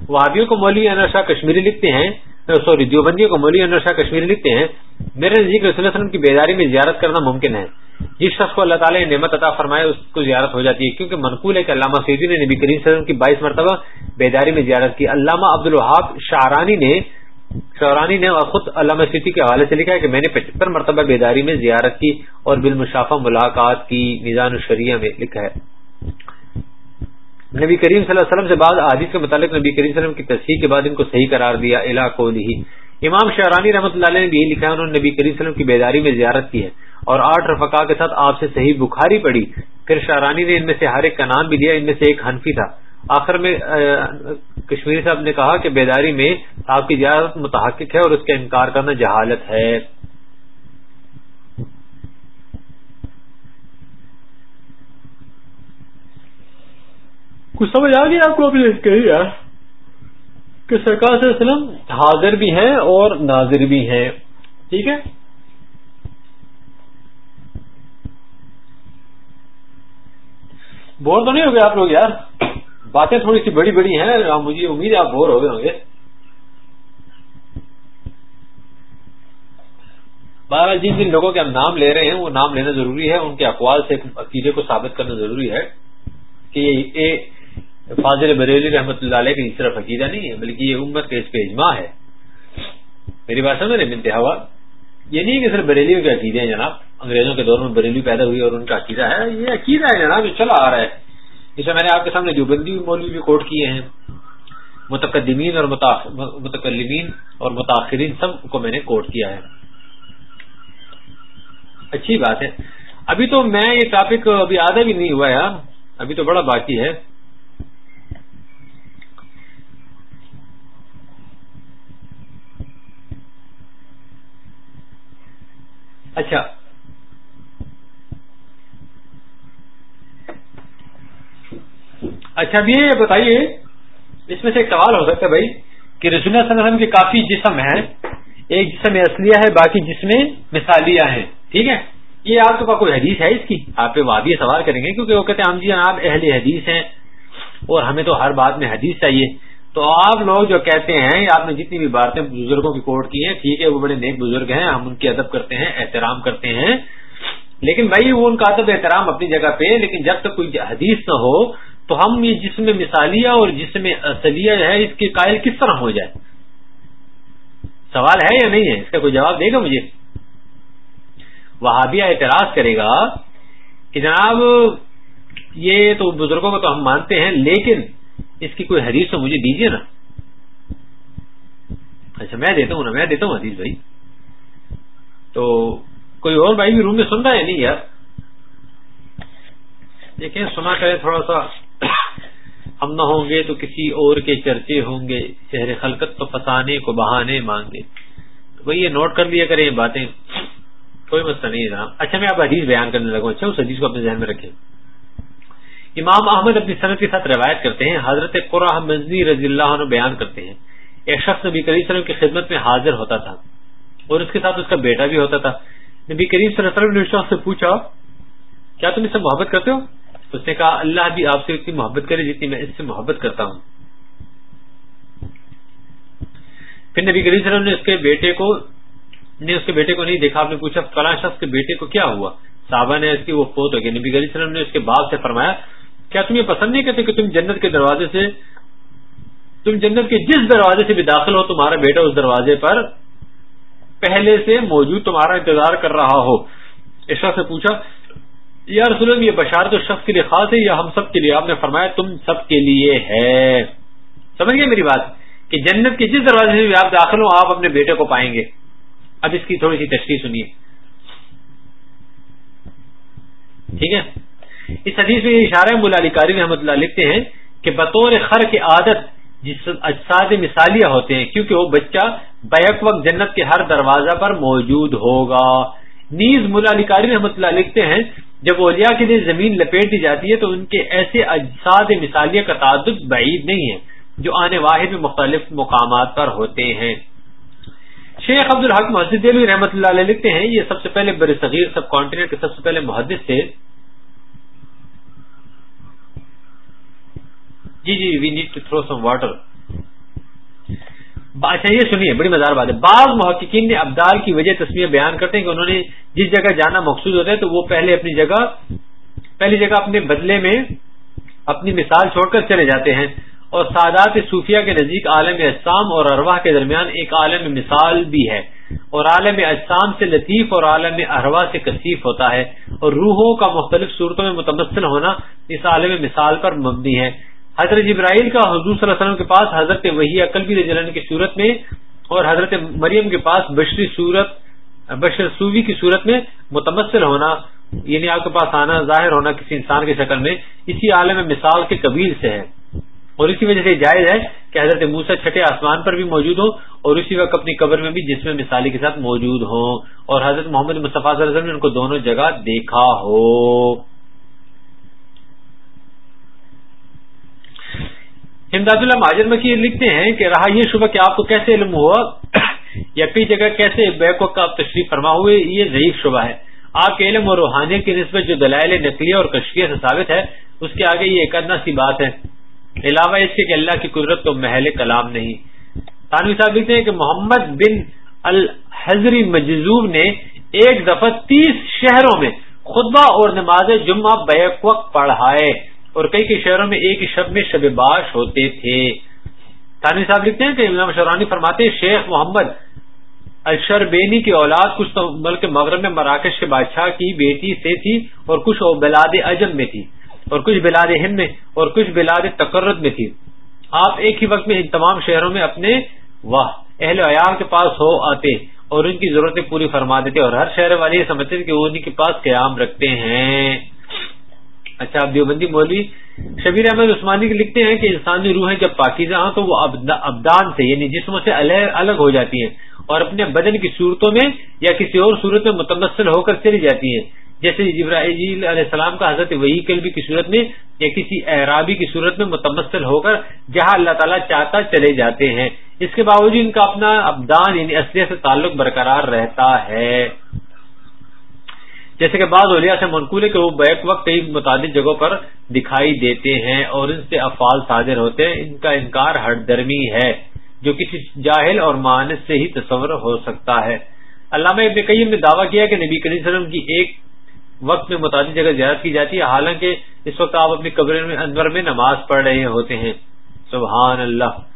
وادیوں کو مولوی انر شاہ کشمیری لکھتے ہیں۔ سوری، دیوبندیوں کو مولوی انور شاہ کشمیری لکھتے ہیں۔ میرے نزدیک رسول وسلم کی بیداری میں زیارت کرنا ممکن ہے۔ جس شخص کو اللہ تعالیٰ نے نعمت عطا فرمائے اس کو زیارت ہو جاتی ہے۔ کیونکہ منقول ہے کہ علامہ سیدی نے نبی کریم صلی اللہ علیہ وسلم کی بائیس مرتبہ بیداری میں زیارت کی۔ علامہ عبد الحاب شاہرانی نے شورانی نے خود علامہ سیدی کے حوالے سے لکھا ہے کہ میں نے پچہتر مرتبہ بیداری میں زیارت کی اور بالمشافہ ملاقات کی، میزان الشریعہ میں لکھا ہے۔ نبی کریم صلی اللہ علیہ وسلم سے بعد عادث کے متعلق نبی کریم صلی اللہ علیہ وسلم کی تصحیح کے بعد ان کو صحیح قرار دیا، الا کو امام شہرانی رحمۃ اللہ علیہ نے بھی لکھا ہے، انہوں نے نبی کریم صلی اللہ علیہ وسلم کی بیداری میں زیارت کی ہے۔ اور آٹھ رفقا کے ساتھ آپ سے صحیح بخاری پڑی پھر شہرانی نے ان میں سے ہر ایک کا نام بھی لیا، ان میں سے ایک حنفی تھا۔ آخر میں کشمیری صاحب نے کہا کہ بیداری میں آپ کی زیارت متحقق ہے اور اس کا انکار کرنا جہالت ہے۔ کچھ سمجھ آ گئی آپ کو ابھی کہ سرکار سے وسلم حاضر بھی ہیں اور ناظر بھی ہیں۔ ٹھیک ہے؟ بور تو نہیں ہو گئے آپ لوگ یار؟ باتیں تھوڑی سی بڑی بڑی ہیں مجھے امید ہے آپ بور ہو گئے ہوں گے۔ بارہ جن جن لوگوں کے ہم نام لے رہے ہیں، وہ نام لینا ضروری ہے۔ ان کے اقوال سے، عقیدے کو ثابت کرنا ضروری ہے کہ فاضل بریلی رحمت اللہ علیہ کی طرف عقیدہ نہیں ہے، بلکہ یہ امت کا اس پہ اجماع ہے۔ میری بات سمجھ رہے انتہا یہ نہیں کہ صرف بریلیوں کے عقیدے ہیں جناب، انگریزوں کے دور میں بریلی پیدا ہوئی اور ان کا عقیدہ ہے۔ یہ عقیدہ ہے جناب، یہ چلا آ رہا ہے۔ جسے میں نے آپ کے سامنے دیوبندی مولوی بھی کوٹ کیے ہیں۔ متقدمین اور متکلمین اور متاثرین سب کو میں نے کوٹ کیا ہے۔ اچھی بات ہے۔ ابھی تو میں یہ ٹاپک ابھی آدھا بھی نہیں ہوا یار ابھی تو بڑا باقی ہے۔ اچھا۔ اچھا اب یہ بتائیے، اس میں سے ایک سوال ہو سکتا ہے بھائی کہ رسول اللہ صلی اللہ علیہ وسلم کے کافی جسم ہیں، ایک جسم اصلیہ ہے، باقی جسمیں مثالیہ ہیں، ٹھیک ہے؟ یہ آپ کے پاس کوئی حدیث ہے اس کی؟ آپ پہ وادی سوال کریں گے، کیونکہ وہ کہتے ہیں ہم جی آپ اہل حدیث ہیں اور ہمیں تو ہر بات میں حدیث چاہیے۔ تو آپ لوگ جو کہتے ہیں آپ نے جتنی بھی باتیں بزرگوں کی کوٹ کی ہیں، ٹھیک ہے، وہ بڑے نیک بزرگ ہیں، ہم ان کی ادب کرتے ہیں، احترام کرتے ہیں۔ لیکن بھائی، وہ ان کا ادب احترام اپنی جگہ پہ لیکن جب تک کوئی حدیث نہ ہو، تو ہم یہ جسم مثالیہ اور جسم اصلیہ ہے، اس کے قائل کس طرح ہو جائے؟ سوال ہے یا نہیں ہے؟ اس کا کوئی جواب دے گا مجھے؟ وہابیہ اعتراض کرے گا کہ جناب، یہ تو بزرگوں کو تو ہم مانتے ہیں، لیکن اس کی کوئی حدیث تو مجھے دیجیے نا۔ اچھا میں دیتا ہوں نا، میں دیتا ہوں حدیث بھائی۔ تو کوئی اور بھائی بھی روم میں سن رہا ہے نہیں یار؟ دیکھیں، سنا کرے تھوڑا سا۔ ہم نہ ہوں گے تو کسی اور کے چرچے ہوں گے۔ شہر خلقت تو فسانے کو بہانے مانگے۔ وہی یہ نوٹ کر لیا کریں باتیں۔ کوئی مسئلہ نہیں ہے جناب۔ اچھا میں آپ حدیث بیان کرنے لگا اچھا اس حدیث کو اپنے ذہن میں رکھیں۔ امام احمد اپنی صنعت کے ساتھ روایت کرتے ہیں، حضرت قرآ مزنی رضی اللہ عنہ بیان کرتے ہیں۔ ایک شخص نبی کریم صلی اللہ علیہ وسلم کی خدمت میں حاضر ہوتا تھا اور اس کے ساتھ اس کا بیٹا بھی ہوتا تھا۔ نبی کریم صلی اللہ علیہ وسلم نے شخص سے پوچھا، کیا تم اس سے محبت کرتے ہو؟ اس نے کہا، اللہ بھی آپ سے اتنی محبت کرے جتنی میں اس سے محبت کرتا ہوں۔ پھر نبی کریم صلی اللہ علیہ وسلم نے اس کے بیٹے کو، نے اس کے بیٹے کو نہیں دیکھا، آپ نے پوچھا، فلاں شخص کے بیٹے کو کیا ہوا؟ صحابہ نے اس کی وہ فوت ہو گیا نبی کریم صلی اللہ علیہ وسلم نے اس کے باپ سے فرمایا کیا تم یہ پسند نہیں کرتے کہ تم جنت کے دروازے سے تم جنت کے جس دروازے سے بھی داخل ہو، تمہارا بیٹا اس دروازے پر پہلے سے موجود تمہارا انتظار کر رہا ہو۔ اس سے پوچھا، یا رسول اللہ، یہ بشارت اس شخص کے لیے خاص ہے یا ہم سب کے لیے؟ آپ نے فرمایا، تم سب کے لیے ہے۔ سمجھ گئے میری بات؟ کہ جنت کے جس دروازے سے بھی آپ داخل ہو آپ اپنے بیٹے کو پائیں گے۔ اب اس کی تھوڑی سی تشریح سنیے۔ ٹھیک ہے؟ اس حدیث میں یہ اشارہ ملا علی کاری رحمۃ اللہ لکھتے ہیں کہ بطور خر کی عادت جس اجساد مثالیہ ہوتے ہیں، کیونکہ وہ بچہ بیک وقت جنت کے ہر دروازہ پر موجود ہوگا۔ نیز ملا علی کاری رحمۃ اللہ لکھتے ہیں، جب اولیاء کے لیے زمین لپیٹ دی جاتی ہے تو ان کے ایسے اجساد مثالیہ کا تعدد بعید نہیں ہے، جو آنے واحد میں مختلف مقامات پر ہوتے ہیں۔ شیخ عبد الحق مسجد رحمۃ اللہ علیہ لکھتے ہیں، یہ سب سے پہلے بر صغیر سب کانٹیننٹ کے سب سے پہلے محدث تھے۔ جی جی we need to throw some water اچھا یہ سنیے، بڑی مزار بات ہے۔ بعض محققین نے ابدال کی وجہ تصویر بیان کرتے ہیں کہ انہوں نے جس جگہ جانا مقصود ہوتا ہے تو وہ پہلے اپنی جگہ، پہلی جگہ اپنے بدلے میں اپنی مثال چھوڑ کر چلے جاتے ہیں۔ اور سادات صوفیہ کے نزدیک عالم اسلام اور ارواح کے درمیان ایک عالم مثال بھی ہے۔ اور عالم اسلام سے لطیف اور عالم اروا سے کثیف ہوتا ہے۔ اور روحوں کا مختلف صورتوں میں متمثل ہونا اس عالم مثال پر مبنی ہے۔ حضرت ابراہیل کا حضور صلی اللہ علیہ وسلم کے پاس حضرت وہی اکلبی جلن کی صورت میں اور حضرت مریم کے پاس بشری صورت، بشر سوی کی صورت میں متمثل ہونا یعنی آپ کے پاس آنا، ظاہر ہونا کسی انسان کی شکل میں اسی عالم مثال کے قبیل سے ہے۔ اور اسی وجہ سے جائز ہے کہ حضرت موسا چھٹے آسمان پر بھی موجود ہوں اور اسی وقت اپنی قبر میں بھی جس میں مثالی کے ساتھ موجود ہوں۔ اور حضرت محمد مصطفیٰ صلی اللہ علیہ وسلم نے ان کو دونوں جگہ دیکھا ہو۔ امداد اللہ ماجر مکی لکھتے ہیں کہ رہا یہ شبہ کہ آپ کو کیسے علم ہوا یا کئی جگہ کیسے بیک وقت آپ تشریف فرما ہوئے، یہ ضعیف شبہ ہے۔ آپ کے علم اور روحانیت کی نسبت جو دلائل نقلی اور کشفیہ سے ثابت ہے، اس کے آگے یہ ایک ادنا سی بات ہے۔ علاوہ اس کے کہ اللہ کی قدرت تو محل کلام نہیں۔ تانوی صاحب لکھتے ہیں کہ محمد بن الحضری مجزوب نے ایک دفعہ تیس شہروں میں خطبہ اور نماز جمعہ بیک وقت پڑھائے۔ اور کئی کئی شہروں میں ایک ہی شب میں شب باش ہوتے تھے۔ تانوی صاحب لکھتے ہیں کہ امام شورانی فرماتے ہیں، شیخ محمد الشربینی کی اولاد کچھ تو ملک مغرب میں مراکش کے بادشاہ کی بیٹی سے تھی اور کچھ بلاد اجم میں تھی اور کچھ بلاد ہند میں اور کچھ بلاد تقرر میں تھی۔ آپ ایک ہی وقت میں ان تمام شہروں میں اپنے واہ، اہل عیال کے پاس ہو آتے اور ان کی ضرورتیں پوری فرما دیتے اور ہر شہر والے یہ سمجھتے کہ وہ انہیں کے پاس قیام رکھتے ہیں۔ اچھا اب دیوبندی مولوی شبیر احمد عثمانی لکھتے ہیں کہ انسانی روحیں جب پاکیزہ ہوں تو وہ ابدان سے یعنی جسموں سے الگ ہو جاتی ہیں اور اپنے بدن کی صورتوں میں یا کسی اور صورت میں متمثل ہو کر چلی جاتی ہیں۔ جیسے جبرائیل علیہ السلام کا حضرت وہی کلبی کی صورت میں یا کسی اعرابی کی صورت میں متمثل ہو کر جہاں اللہ تعالیٰ چاہتا چلے جاتے ہیں۔ اس کے باوجود ان کا اپنا ابدان یعنی اصلیت سے تعلق برقرار رہتا ہے۔ جیسے کہ بعض اولیاء سے منقول ہے کہ وہ بیک وقت کئی متعدد جگہوں پر دکھائی دیتے ہیں اور ان سے افعال صادر ہوتے ہیں، ان کا انکار ہر درمی ہے، جو کسی جاہل اور مانس سے ہی تصور ہو سکتا ہے۔ علامہ ابن قیم نے دعویٰ کیا کہ نبی کریم وسلم کی ایک وقت میں متعدد جگہ زیارت کی جاتی ہے، حالانکہ اس وقت آپ اپنی قبر میں اندر میں نماز پڑھ رہے ہوتے ہیں۔ سبحان اللہ۔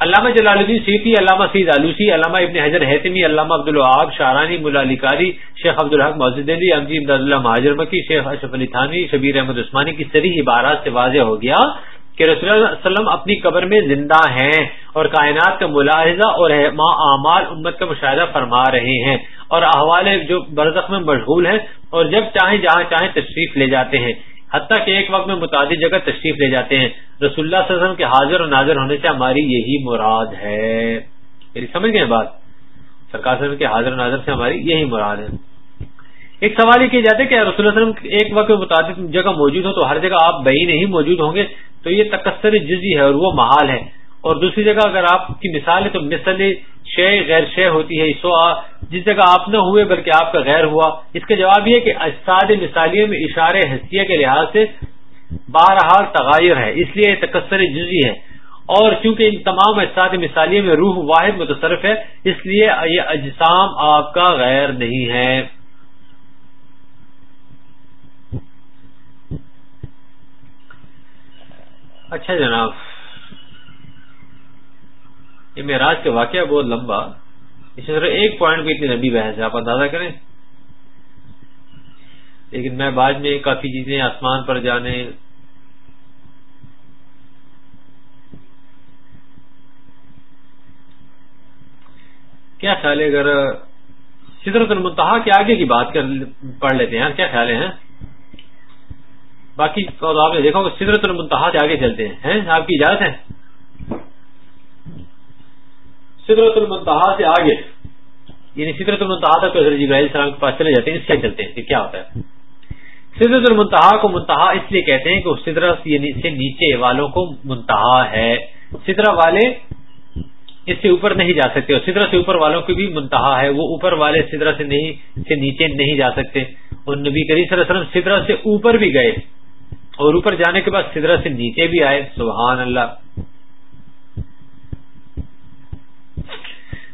علامہ جلال الدین سیفی علامہ سعید آلوسی، علامہ ابن حضر حتمی علامہ عبد العاب شارانی ملا کاری شیخ عبد الحق محدود امجی امداد اللہ مہاجر مکی، شیخ اشف علی تھانی شبیر احمد عثمانی کی سری عبارات سے واضح ہو گیا کہ رسول اللہ علیہ وسلم اپنی قبر میں زندہ ہیں اور کائنات کا ملاحظہ اور اعمال امت کا مشاہدہ فرما رہے ہیں اور احوال جو برزخ میں مشغول ہیں اور جب چاہیں جہاں چاہیں تشریف لے جاتے ہیں۔ حتیٰ کہ ایک وقت میں متعدد جگہ تشریف لے جاتے ہیں۔ رسول اللہ صلی اللہ علیہ وسلم کے حاضر اور ناظر ہونے سے ہماری یہی مراد ہے۔ میری سمجھ گئے بات؟ سرکار صلی کے حاضر و ناظر سے ہماری یہی مراد ہے۔ ایک سوال یہ کیا جاتا ہے کہ رسول اللہ علیہ وسلم ایک وقت میں متعدد جگہ موجود ہو تو ہر جگہ آپ بہی نہیں موجود ہوں گے تو یہ تکثر جزی ہے اور وہ محال ہے۔ اور دوسری جگہ اگر آپ کی مثال ہے تو مثل شے غیر شے ہوتی ہے سو جس جگہ آپ نہ ہوئے بلکہ آپ کا غیر ہوا۔ اس کا جواب یہ کہ اساد مثالیوں میں اشارے حسیہ کے لحاظ سے بہرحال تغیر ہے، اس لیے تکثر جزی ہے۔ اور چونکہ ان تمام اساد مثالیوں میں روح واحد متصرف ہے، اس لیے یہ اجسام آپ کا غیر نہیں ہے۔ اچھا جناب۔ یہ معراج کا واقعہ بہت لمبا اسی طرح ایک پوائنٹ بھی اتنی لمبی بحث ہے، آپ اندازہ کریں۔ لیکن میں بعد میں کافی چیزیں آسمان پر جانے۔ کیا خیال ہے اگر سدرت المنتہا کے آگے کی بات کر پڑھ لیتے ہیں، کیا خیال ہے باقی آپ نے دیکھا سدرت المنتہا سے آگے چلتے ہیں، آپ کی اجازت ہے؟ سدرت المنتہا سے آگے۔ یعنی سدرت المنتہا تک جبرائیل السلام کے پاس چلے جاتے ہیں، اس سے چلتے ہیں، کہ کیا ہوتا ہے۔ سدرت المنتہا کو منتہا اس لیے کہتے ہیں کہ سدرت یعنی سے نیچے والوں کو منتہا ہے۔ سدرا والے اس سے اوپر نہیں جا سکتے، اور سدرا سے اوپر والوں کی بھی منتہا ہے۔ وہ اوپر والے سدرا سے نہیں سے نیچے نہیں جا سکتے۔ اور نبی کریم صلی اللہ علیہ وسلم سدرا سے اوپر بھی گئے، اور اوپر جانے کے بعد سدرا سے نیچے بھی آئے۔ سبحان اللہ۔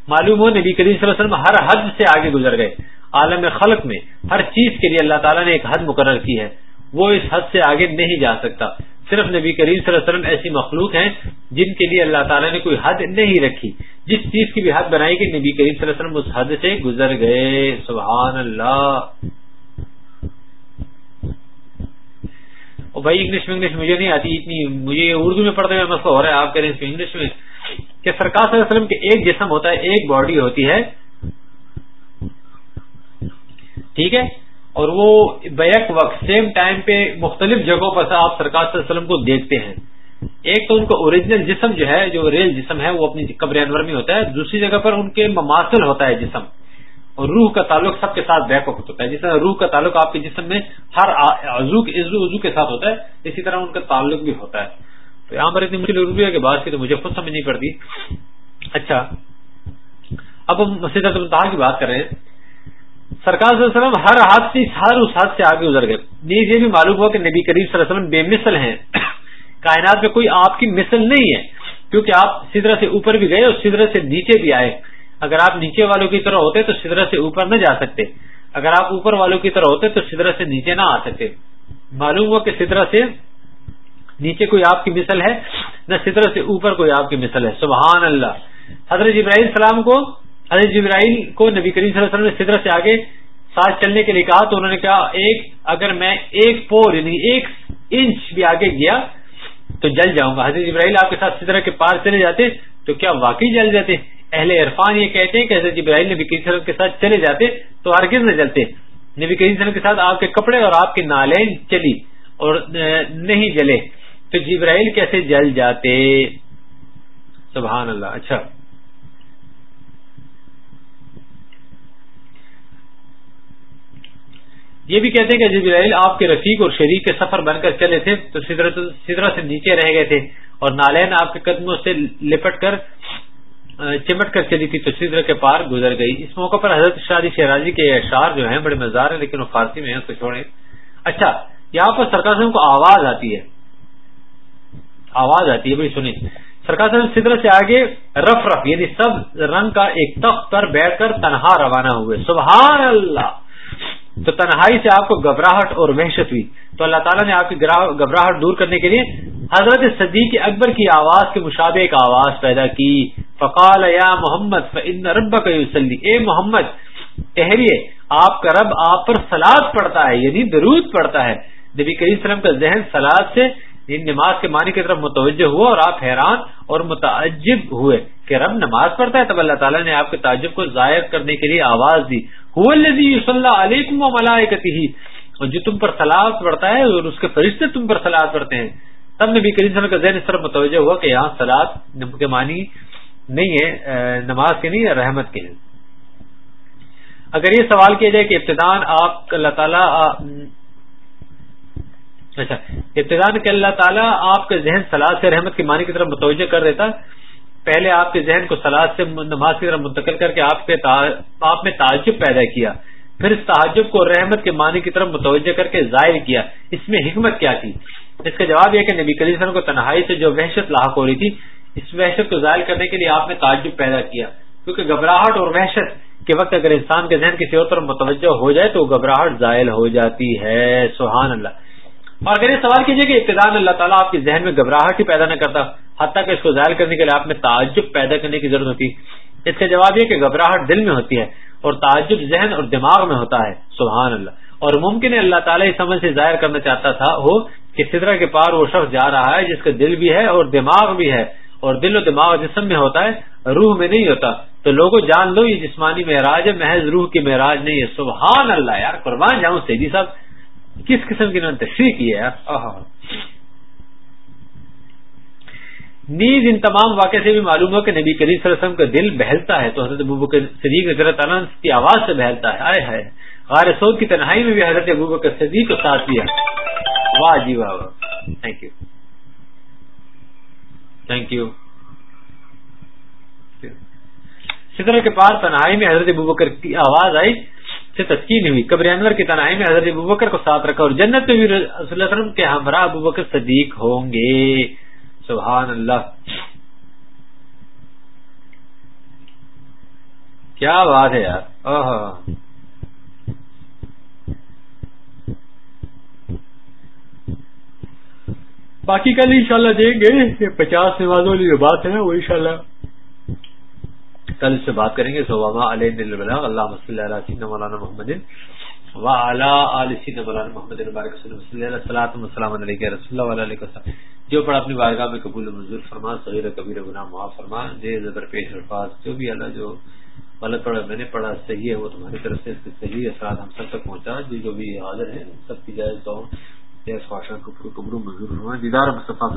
معلوم ہو نبی کریم صلی اللہ علیہ وسلم ہر حد سے آگے گزر گئے۔ عالم خلق میں ہر چیز کے لیے اللہ تعالیٰ نے ایک حد مقرر کی ہے۔ وہ اس حد سے آگے نہیں جا سکتا۔ صرف نبی کریم صلی اللہ علیہ وسلم ایسی مخلوق ہیں جن کے لیے اللہ تعالیٰ نے کوئی حد نہیں رکھی۔ جس چیز کی بھی حد بنائی گئی، نبی کریم صلی اللہ علیہ وسلم اس حد سے گزر گئے۔ سبحان اللہ بھائی، انگلش میں، انگلش مجھے نہیں آتی، اتنی مجھے اردو میں پڑھتے ہوئے مسئلہ ہو رہا ہے۔ آپ کریں انگلش میں۔ کہ سرکار صلی اللہ علیہ وسلم کے ایک جسم ہوتا ہے، ایک باڈی ہوتی ہے۔ ٹھیک ہے؟ اور وہ بیک وقت سیم ٹائم پہ مختلف جگہوں پر آپ سرکار صلی اللہ علیہ وسلم کو دیکھتے ہیں۔ ایک تو ان کا اوریجنل جسم جو ہے، جو ریل جسم ہے، وہ اپنی قبر انور میں ہوتا ہے۔ دوسری جگہ پر ان کے مماثل ہوتا ہے جسم۔ اور روح کا تعلق سب کے ساتھ بیک وقت ہوتا ہے۔ جس طرح روح کا تعلق آپ کے جسم میں ہر عزو عزو کے ساتھ ہوتا ہے، اسی طرح ان کا تعلق بھی ہوتا ہے۔ تو یہاں پر اتنی مشکل روپیہ کے بعد کی تو مجھے خود سمجھ نہیں پڑتی۔ اچھا اب ہم مسجد الطاح کی بات کر رہے ہیں۔ سرکار صلی اللہ علیہ وسلم ہر ہاتھ سے ہر اس ہاتھ سے آگے گزر گئے۔ نیز یہ بھی معلوم ہوا کہ نبی کریم صلی اللہ علیہ وسلم بے مثل ہیں۔ کائنات میں کوئی آپ کی مثل نہیں ہے، کیونکہ آپ سدرا سے اوپر بھی گئے اور سدرا سے نیچے بھی آئے۔ اگر آپ نیچے والوں کی طرح ہوتے تو سدرا سے اوپر نہ جا سکتے۔ اگر آپ اوپر والوں کی طرح ہوتے تو سدرا سے نیچے نہ آ سکتے۔ معلوم ہوا کہ سدرا سے نیچے کوئی آپ کی مثل ہے؟ نہ سطر سے اوپر کوئی آپ کی مثل ہے۔ سبحان اللہ۔ حضرت ابراہیم السلام کو، حضرت جبرائیل کو نبی کریم صلی اللہ علیہ وسلم نے سطر سے آگے ساتھ چلنے کے لیے کہا تو انہوں نے کہا، ایک، اگر میں ایک پور یعنی ایک انچ بھی آگے گیا تو جل جاؤں گا۔ حضرت ابراہیل آپ کے ساتھ سطر کے پار چلے جاتے تو کیا واقعی جل جاتے؟ اہل عرفان یہ کہتے ہیں کہ حضرت ابراہیل نبی کریم صلی اللہ علیہ وسلم کے ساتھ چلے جاتے تو ہرگز نہ جلتے۔ نبی کریم صلی اللہ علیہ وسلم کے ساتھ آپ کے کپڑے اور آپ کے نالین چلی اور نہیں جلے۔ تو جبرائیل کیسے جل جاتے؟ سبحان اللہ اچھا۔ یہ بھی کہتے ہیں کہ جبرائیل آپ کے رفیق اور شریک کے سفر بن کر چلے تھے تو سدرا سے نیچے رہ گئے تھے اور نالین آپ کے قدموں سے لپٹ کر چمٹ کر چلی تھی تو سدر کے پار گزر گئی۔ اس موقع پر حضرت شادی جی شہراجی کے اشعار جو ہیں بڑے مزار ہیں لیکن وہ فارسی میں ہیں اس کو چھوڑیں۔ اچھا یہاں پر سرکار کو آواز آتی ہے۔ آواز آتی ہے بڑی سنی سرکار صاحب سدر سے آگے رف رف یعنی سب رنگ کا ایک تخت پر بیٹھ کر تنہا روانہ ہوئے۔ سبحان اللہ! تو تنہائی سے آپ کو گھبراہٹ اور وحشت ہوئی۔ تو اللہ تعالیٰ نے آپ کی گھبراہٹ دور کرنے کے لیے حضرت صدیق اکبر کی آواز کے مشابہ ایک آواز پیدا کی۔ فقال، یا محمد فن رب کا اے محمد ٹہریے آپ کا رب آپ پر سلاد پڑتا ہے یعنی درود پڑتا ہے۔ نبی کریم وسلم کا ذہن سلاد سے نماز کے معنی کی طرف متوجہ ہوا اور آپ حیران اور متعجب ہوئے کہ رب نماز پڑھتا ہے تب اللہ تعالیٰ نے آپ کے تعجب کو ظاہر کرنے کے لیے آواز دی۔ اللہ علیکم و ملائکتی ہی اور جو تم پر سلاد پڑتا ہے اور اس کے فرشتے تم پر سلاد پڑتے ہیں۔ تب نبی کریم صلی اللہ علیہ وسلم کا ذہن اس طرف متوجہ ہوا کہ یہاں سلاد کے معنی نہیں ہے نماز کے نہیں رحمت کے ہیں۔ اگر یہ سوال کیا جائے کہ ابتدان آپ اللہ تعالیٰ اچھا ابتدان کہ اللہ تعالیٰ آپ کے ذہن سلاد سے رحمت کی معنی کی طرف متوجہ کر دیتا، پہلے آپ کے ذہن کو سلاد سے نماز کی طرف منتقل کر کے آپ کے آپ میں تعجب پیدا کیا، پھر اس تعجب کو رحمت کے معنی کی طرف متوجہ کر کے ظاہر کیا، اس میں حکمت کیا تھی؟ اس کا جواب یہ کہ نبی وسلم کو تنہائی سے جو وحشت لاحق ہو رہی تھی، اس وحشت کو ظاہر کرنے کے لیے آپ نے تعجب پیدا کیا۔ کیونکہ گھبراہٹ اور وحشت کے وقت اگر انسان کے ذہن کسی اور طرف متوجہ ہو جائے تو گھبراہٹ ظاہر ہو جاتی ہے، سبحان اللہ۔ اور اگر یہ سوال کیجیے کہ ابتدا اللہ تعالیٰ آپ کے ذہن میں گھبراہٹ ہی پیدا نہ کرتا، حتیٰ کہ اس کو ظاہر کرنے کے لیے آپ میں تعجب پیدا کرنے کی ضرورت ہوتی۔ اس کا جواب یہ کہ گھبراہٹ دل میں ہوتی ہے اور تعجب ذہن اور دماغ میں ہوتا ہے، سبحان اللہ۔ اور ممکن ہے اللہ تعالیٰ اس عمل سے ظاہر کرنا چاہتا تھا، ہو کہ فطرہ کے پار وہ شخص جا رہا ہے جس کا دل بھی ہے اور دماغ بھی ہے۔ اور دل و دماغ جسم میں ہوتا ہے، روح میں نہیں ہوتا۔ تو لوگوں، جان لو، یہ جسمانی معراج ہے، محض روح کی معراج نہیں ہے۔ سبحان اللہ یار، قربان جاؤں سیدھی صاحب۔ کس قسم کی انہوں نے تشریح کی ہے نیز ان تمام واقعے سے بھی معلوم ہو کہ نبی کریم صلی اللہ علیہ وسلم کا دل بہلتا ہے تو حضرت ابو کے صدیق حضرت کی آواز سے بہلتا ہے. آئے ہے غار سعود کی تنہائی میں بھی حضرت ابو کے صدیق کو ساتھ دیا. واہ جی واہ واہ. تھینک یو تھینک یو سطر کے پاس تنہائی میں حضرت ابو بکر کی آواز آئی. سے تسکین ہوئی۔ قبر انور کی تنہائی میں حضرت ابو بکر کو ساتھ رکھا اور جنت میں بھی رسول اللہ وسلم کے ہمراہ ابو بکر صدیق ہوں گے۔ سبحان اللہ۔ کیا بات ہے یار۔ باقی کل انشاءاللہ دیں گے پچاس نمازوں والی جو بات ہے نا، وہ انشاءاللہ کل سے بات کریں گے صوبہ علیہ اللہ مسلم علیہ مولانا محمد و مولانا محمد السلام علیہ رسول اللہ علیہ وسلم جو پڑھا اپنی بارگاہ میں قبول منظور فرما، صغیر کبیر گناہ معاف فرما، دے زبر، پیش الفاظ، جو بھی اللہ جو غلط پڑھا، میں نے پڑھا، صحیح ہے، وہ تمہاری طرف سے اس کے صحیح اثرات ہم سب تک پہنچا، جو جو بھی حاضر ہیں، سب کی جائز تو قبر منظور فرما۔ دیدار مصطفیٰ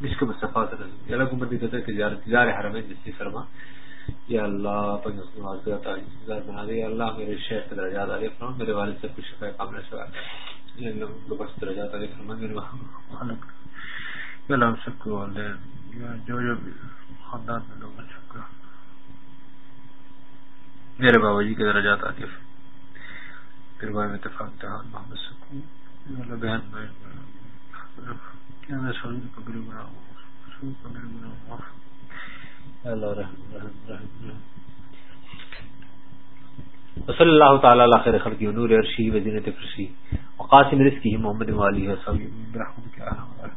مشک مصطفیٰ اللہ کو دیدار حرم جس فرما۔ یا اللہ بنا دے اللہ، میرے شہر سے درجات آگے فرما، میرے والد سے کچھ شفا کامنا شفا درجات آگے فرما، میرے اللہ سب کو جو جو خاندان میں لوگ سب میرے بابا جی کے درجات آگے پھر بھائی میں اتفاق دہان محمد سکون۔ بہن بہن کبیر بناؤ کبیر بناؤ اللہ وصلی اللہ تعالی علی خیر خلقی و نور عرشی و زینت فرشی. وقاسم رزقی محمد و علیہ وسلم برحمت کے آلہ